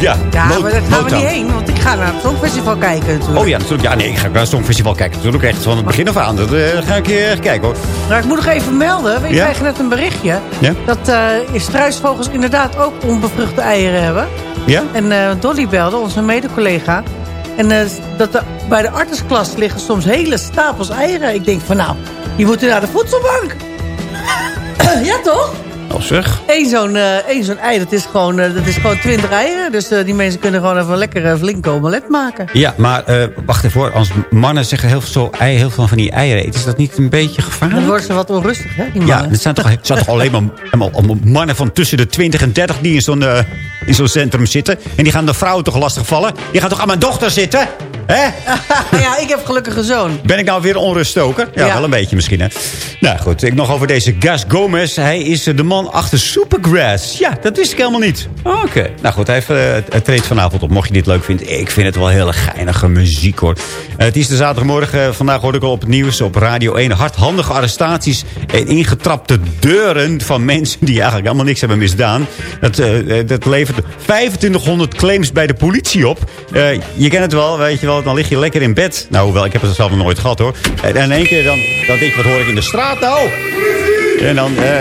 Ja, Ja, Mo- maar daar gaan we niet heen, want ik ga naar het Songfestival kijken natuurlijk. Oh ja, natuurlijk. Ja, nee, ik ga naar het Songfestival kijken. Natuurlijk echt van het begin af aan. Dat eh, ga ik echt kijken hoor. Maar ik moet nog even melden, we Ja? krijgen net een berichtje... Ja? dat eh struisvogels inderdaad ook onbevruchte eieren hebben. Ja? En Dolly belde, onze mede-collega. En eh, dat bij de artesklas liggen soms hele stapels eieren. Ik denk van nou, die moeten naar de voedselbank. ja toch? Oh zeg. Eén zo'n eh, één zo'n ei, dat is, gewoon, eh, dat is gewoon 20 eieren. Dus eh, die mensen kunnen gewoon even lekker uh, flink omelet maken. Ja, maar eh, wacht even hoor. Als mannen zeggen heel veel, zo, ei, heel veel van die eieren eten, is dat niet een beetje gevaarlijk? Dan worden ze wat onrustig, hè, die Ja, mannen. het zijn toch, het zijn toch alleen maar allemaal mannen van tussen de 20 en 30 die in zo'n eh, in zo'n centrum zitten. En die gaan de vrouwen toch lastigvallen? Die gaan toch aan mijn dochter zitten? Hè? ja, ik heb gelukkig een zoon. Ben ik nou weer onruststoker? Ja, Ja. wel een beetje misschien, hè? Nou goed, ik nog over deze Gas Gomez. Hij is eh, de man achter Supergrass. Ja, dat wist ik helemaal niet. Oké. Nou goed, hij het treedt vanavond op. Mocht je dit leuk vinden. Ik vind het wel hele geinige muziek, hoor. Eh, het is de zaterdagmorgen. Vandaag hoorde ik al op het nieuws op Radio 1. Hardhandige arrestaties en ingetrapte deuren van mensen... die eigenlijk helemaal niks hebben misdaan. Dat, dat levert 2500 claims bij de politie op. Je kent het wel, weet je wel. Dan lig je lekker in bed. Nou, hoewel, ik heb het zelf nog nooit gehad, hoor. En in één keer dan, dan denk je, wat hoor ik in de straat nou? En dan, eh,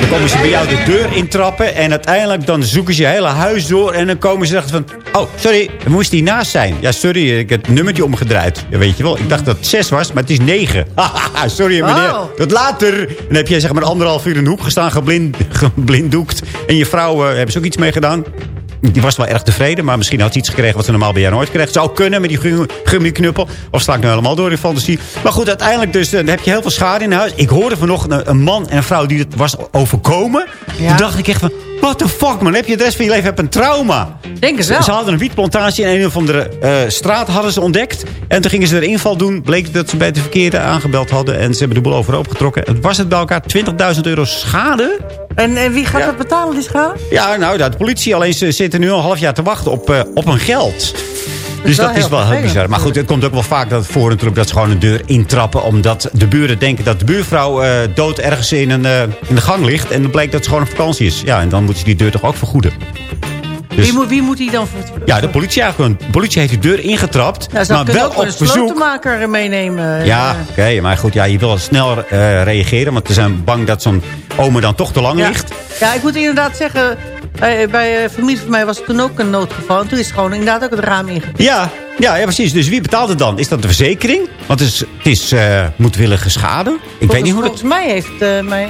dan komen ze bij jou de deur intrappen. En uiteindelijk dan zoeken ze je hele huis door. En dan komen ze zeggen van... Oh, sorry, er moest die naast zijn. Ja, sorry, ik heb het nummertje omgedraaid. Ja, weet je wel, ik dacht dat het zes was, maar het is negen. Sorry meneer, Oh. tot later. En dan heb je zeg maar anderhalf uur in de hoek gestaan, geblind, geblinddoekt. En je vrouw, eh, hebben ze ook iets mee gedaan? Die was wel erg tevreden, maar misschien had ze iets gekregen wat ze normaal bij jou nooit kreeg. Zou kunnen met die gum- gummiknuppel. Of sla ik nou helemaal door in fantasie. Maar goed, uiteindelijk dus, eh, dan heb je heel veel schade in huis. Ik hoorde vanochtend een, een man en een vrouw die het was overkomen. Toen dacht ik echt van, what the fuck man, heb je de rest van je leven hebt een trauma. Denk het Ze, wel. ze hadden een wietplantage in een of andere eh, straat hadden ze ontdekt. En toen gingen ze er inval doen. Bleek dat ze bij de verkeerde aangebeld hadden. En ze hebben de boel overhoop getrokken. Het was het bij elkaar 20.000 euro schade. En, en wie gaat dat betalen, die schade? Ja, nou, de politie alleen ze zitten nu al een half jaar te wachten op, eh, op hun geld. Dus dat is wel heel bizar. Maar goed, het komt ook wel vaak dat voor natuurlijk dat ze gewoon een deur intrappen. Omdat de buren denken dat de buurvrouw eh, dood ergens in, een, eh, in de gang ligt. En dan blijkt dat ze gewoon op vakantie is. Ja, en dan moeten ze die deur toch ook vergoeden. Dus- Wie, moet, wie moet die dan voor Ja, de politie eigenlijk. De politie heeft de deur ingetrapt. Ze maar wel ook op een bezoek. slotenmaker meenemen. Ja, oké. maar goed, ja, je wil snel eh, reageren. Want ze zijn bang dat zo'n oma dan toch te lang Ja. ligt. Ja, ik moet inderdaad zeggen... Bij, bij eh, familie van mij was het toen ook een noodgeval. En toen is gewoon inderdaad ook het raam ingegaan. Ja, ja, ja, precies. Dus wie betaalt het dan? Is dat de verzekering? Want het is, het is eh, moedwillige schade. Ik weet niet hoe dat... Volgens mij heeft eh, mij...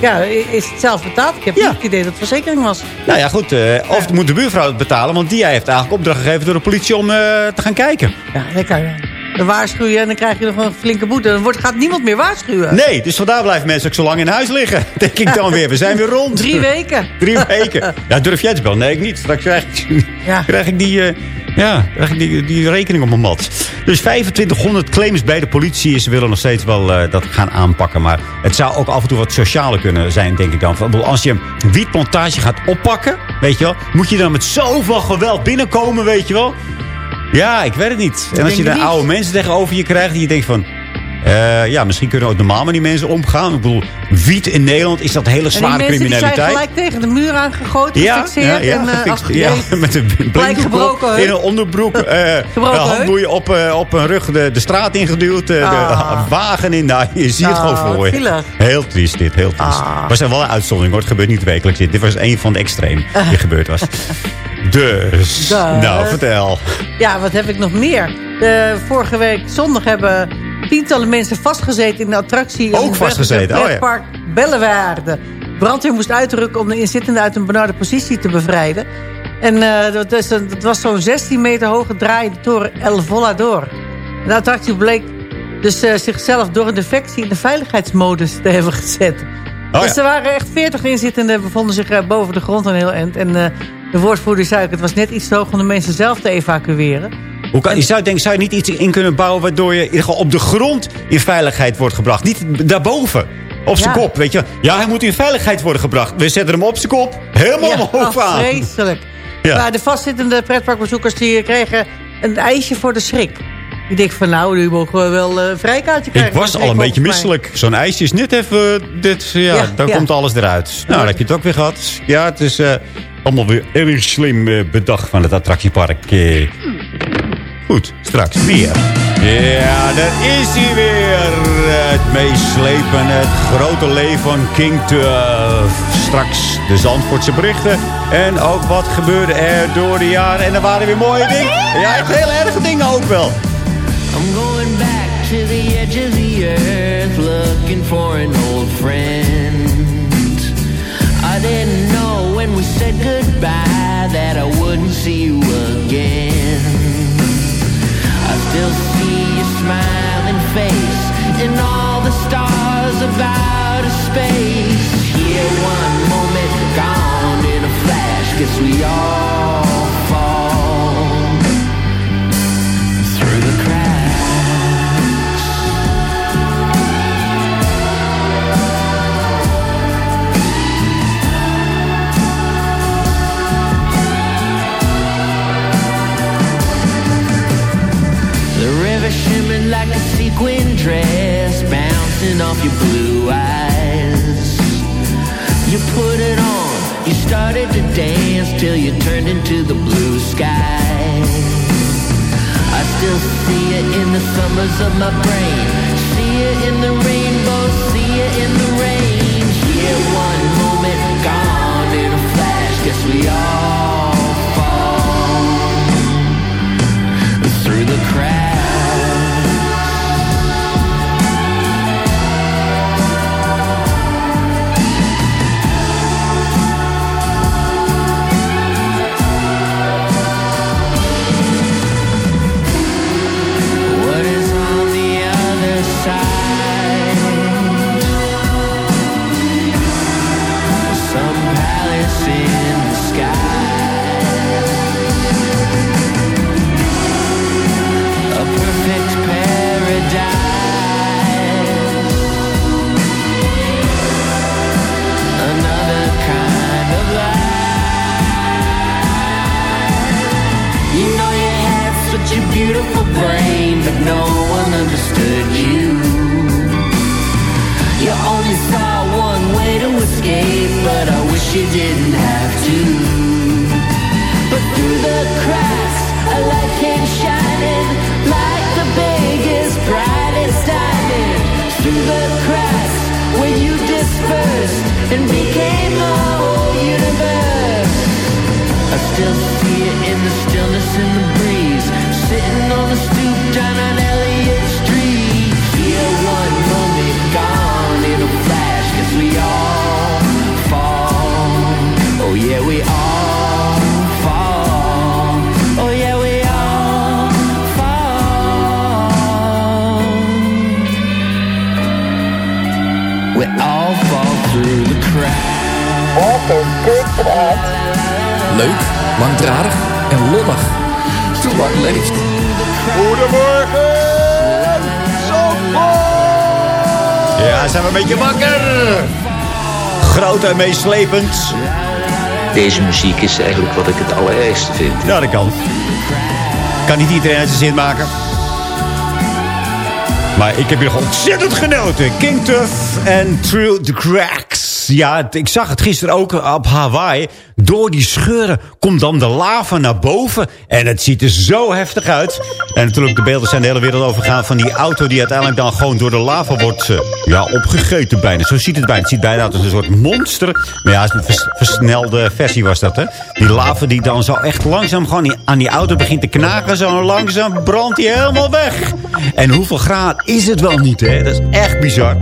Ja, is het zelf betaald. Ik heb niet het idee dat het verzekering was. Nou ja, goed. eh, of moet de buurvrouw het betalen? Want die heeft eigenlijk opdracht gegeven door de politie om eh, te gaan kijken. Ja, lekker. Dan waarschuw je en dan krijg je nog een flinke boete. Dan wordt, gaat niemand meer waarschuwen. Nee, dus vandaar blijven mensen ook zo lang in huis liggen. Denk ik dan weer. We zijn weer rond. Drie weken. Drie weken. Ja, durf jij het wel? Nee, ik niet. Straks krijg ik, krijg ik, die, eh, ja, krijg ik die, die rekening op mijn mat. Dus 2500 claims bij de politie. Ze willen nog steeds wel eh, dat gaan aanpakken. Maar het zou ook af en toe wat socialer kunnen zijn, denk ik dan. Als je een wietplantage gaat oppakken, weet je wel... moet je dan met zoveel geweld binnenkomen, weet je wel... Ja, ik weet het niet. En als je niet. oude mensen tegenover je krijgt... die je denkt van... eh, ja, misschien kunnen ook normaal met die mensen omgaan. Ik bedoel, wiet in Nederland is dat hele En die zware mensen die zijn criminaliteit. gelijk tegen de muur aangegooid, Ja, gefixeerd. ja, ja, en, eh, ja, met een blinddoek gebroken in een onderbroek, Gebroken eh, handboeien op, op een rug de, de straat ingeduwd, eh, Ah. de wagen in. Nou, je ziet het Ah, gewoon voor je. Heel triest dit, heel triest. Ah. Was er wel een uitzondering hoor, het gebeurt niet wekelijks dit. Dit was een van de extreem die gebeurd was. Dus, nou vertel. Ja, wat heb ik nog meer? Vorige week zondag hebben tientallen mensen vastgezeten in de attractie. Ook vastgezeten, oh ja. pretpark Bellewaarde. Brandweer moest uitrukken om de inzittenden uit een benarde positie te bevrijden. En eh, dat, is een- dat was zo'n 16 meter hoge draaiende toren El Volador. De attractie bleek dus eh, zichzelf door een defectie in de veiligheidsmodus te hebben gezet. Oh dus er waren echt 40 inzittenden, bevonden zich eh, boven de grond een heel eind. En de woordvoerder zei ook, het was net iets te hoog om de mensen zelf te evacueren. Hoe kan, je zou, denken, zou je niet iets in kunnen bouwen... waardoor je in ieder geval op de grond in veiligheid wordt gebracht? Niet daarboven. Op zijn Ja. kop, weet je. Ja, hij moet in veiligheid worden gebracht. We zetten hem op zijn kop. Helemaal Ja, omhoog oh, aan. vreselijk. Ja. Maar de vastzittende pretparkbezoekers die kregen een ijsje voor de schrik. Ik denk van nou, nu mogen we wel eh, een vrijkaartje krijgen. Ik was al een beetje misselijk. Zo'n ijsje is net even... Dit, ja, Ja, dan ja. komt alles eruit. Nou, dan heb je het ook weer gehad. Ja, het is eh, allemaal weer erg slim eh, bedacht van het attractiepark. eh. Goed, straks weer. Ja, daar is hij weer. Het meeslepende, het grote leven van King Tuff. Straks de Zandvoortse berichten. En ook wat gebeurde er door de jaren. En er waren weer mooie dingen. Ja, echt heel erge dingen ook wel. I'm going back to the edge of the earth looking for an old friend. I didn't that I wouldn't see you again. I still see your smiling face and all the stars of outer space. Here, one moment gone in a flash. Guess we all river shimmered like a sequin dress bouncing off your blue eyes. You put it on, you started to dance till you turned into the blue sky. I still see it in the summers of my brain. See it in the Ja, zijn we een beetje wakker. Groot en meeslepend. Deze muziek is eigenlijk wat ik het allerergste vind. Ja, dat kan. Kan niet iedereen uit zijn zin maken. Maar ik heb hier ontzettend genoten. King Tuff en Through the Cracks. Ja, ik zag het gisteren ook op Hawaii. Door die scheuren komt dan de lava naar boven. En het ziet er zo heftig uit. En natuurlijk, de beelden zijn de hele wereld overgegaan... van die auto die uiteindelijk dan gewoon door de lava wordt eh, ja, opgegeten bijna. Zo ziet het bijna. Het ziet bijna uit als een soort monster. Maar ja, een vers- versnelde versie was dat, hè. Die lava die dan zo echt langzaam gewoon aan die auto begint te knagen. Zo langzaam brandt die helemaal weg. En hoeveel graden is het wel niet, hè? Dat is echt bizar.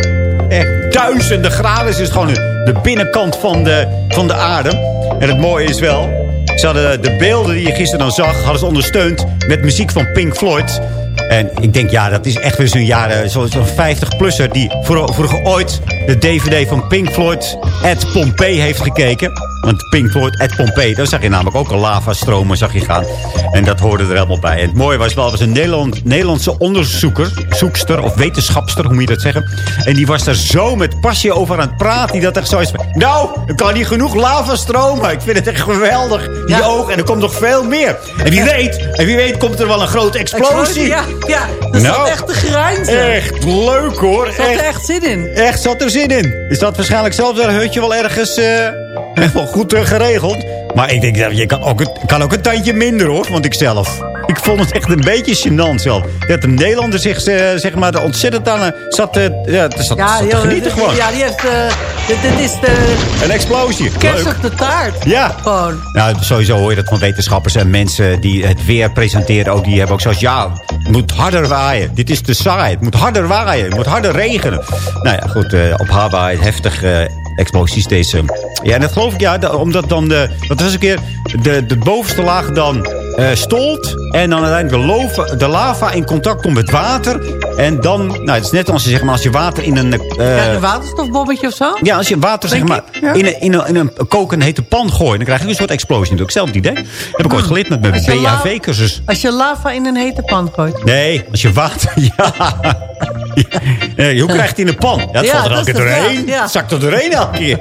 Echt duizenden graden is het gewoon de binnenkant van de, van de aarde. En het mooie is wel... Ze hadden de beelden die je gisteren dan zag... hadden ze ondersteund met muziek van Pink Floyd. En ik denk, ja, dat is echt weer zo'n jaren... Zo'n zo 50-plusser die vroeger, ooit... de DVD van Pink Floyd... at Pompeii heeft gekeken. Want Pink Floyd, Ed Pompey, daar zag je namelijk ook al lavastromen zag je gaan. En dat hoorde er helemaal bij. En het mooie was wel, er was een Nederland, Nederlandse onderzoeker, zoekster of wetenschapster, hoe moet je dat zeggen. En die was daar zo met passie over aan het praten. Die dat echt zo is nou, er kan niet genoeg lava stromen. Ik vind het echt geweldig, die ogen. En er komt nog veel meer. En wie weet, en wie weet komt er wel een grote explosie. Ja, ja. Dat Nou, zat echt te grijnzen. Echt leuk hoor. Zat er echt zin in. Echt zat er zin in. Is dat waarschijnlijk zelfs een hutje wel ergens eh, echt wel goed eh, geregeld. Maar ik denk, dat je kan ook, een- kan ook een tandje minder hoor, vond ik zelf. Ik vond het echt een beetje gênant zelf. Dat de Nederlander zich eh, zeg maar, ontzettend aan eh, zat, ja, zat, joh, genieten gewoon. Ja, die heeft... dit, dit is de Een explosie. kerst op de taart. Ja. Gewoon. Nou, sowieso hoor je dat van wetenschappers en mensen die het weer presenteren. Ook die hebben ook zoals, ja, het moet harder waaien. Dit is te saai. Het moet harder waaien. Het moet harder regenen. Nou ja, goed, eh, op Hawaii heftig eh, explosies deze. Ja, en dat geloof ik, ja, da- omdat dan de, dat was een keer, de, de bovenste laag dan eh, stolt. En dan uiteindelijk de, lova, de lava in contact komt met water. En dan, nou, het is net als, je, zeg maar, als je water in een... eh, Ja, een waterstofbommetje of zo? ja, als je water zeg maar, ik, ja. in, een, in, een, in een kokende hete pan gooit... dan krijg je een soort explosie natuurlijk. Zelfde idee. Heb ik ooit geleerd met mijn BHV-cursus. Als je lava in een hete pan gooit. Nee, als je water... Ja. Nee, hoe krijgt hij in een pan? Ja, het Ja, valt er elke keer doorheen. ja. Het zakt er doorheen elke keer.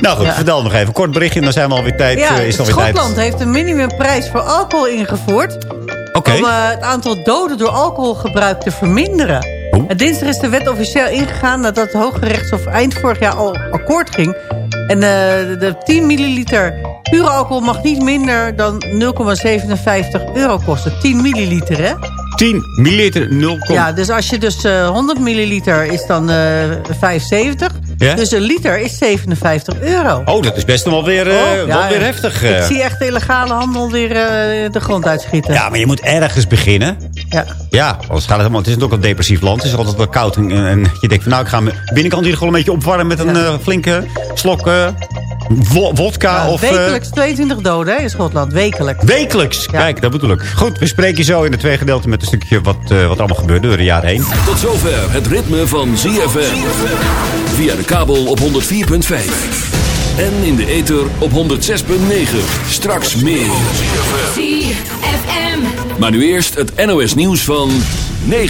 Nou goed, Ja. vertel nog even. Kort berichtje dan zijn we alweer tijd. Ja, eh, is alweer Schotland tijd. heeft een minimumprijs voor alcohol ingevoerd. Om eh, het aantal doden door alcoholgebruik te verminderen. En dinsdag is de wet officieel ingegaan nadat het Hoge Rechtshof eind vorig jaar al akkoord ging. En eh, de, de 10 milliliter pure alcohol mag niet minder dan 0,57 euro kosten. 10 milliliter, hè? 10 milliliter 0, Ja, dus als je dus eh, 100 milliliter is dan eh 75. Ja? Dus een liter is 57 euro. Oh, dat is best wel weer, eh, Oh, ja, wel weer heftig. eh. Ik zie echt de illegale handel weer eh, de grond uitschieten. Ja, maar je moet ergens beginnen. Ja. Ja, anders gaat het helemaal. Het is natuurlijk ook een depressief land. Het is altijd wel koud. En, en je denkt van nou, ik ga mijn binnenkant hier gewoon een beetje opwarmen met een eh, flinke slok wo- wodka. of, eh, Wekelijks 22 doden hè, in Schotland. Wekelijks. wekelijks. Kijk, dat bedoel ik. Goed, we spreken je zo in het tweede gedeelte met een stukje wat, eh, wat allemaal gebeurde door de jaren heen. Tot zover het ritme van ZFM. Via de kabel op 104.5. En in de ether op 106.9. Straks meer. ZFM. Maar nu eerst het NOS nieuws van 9.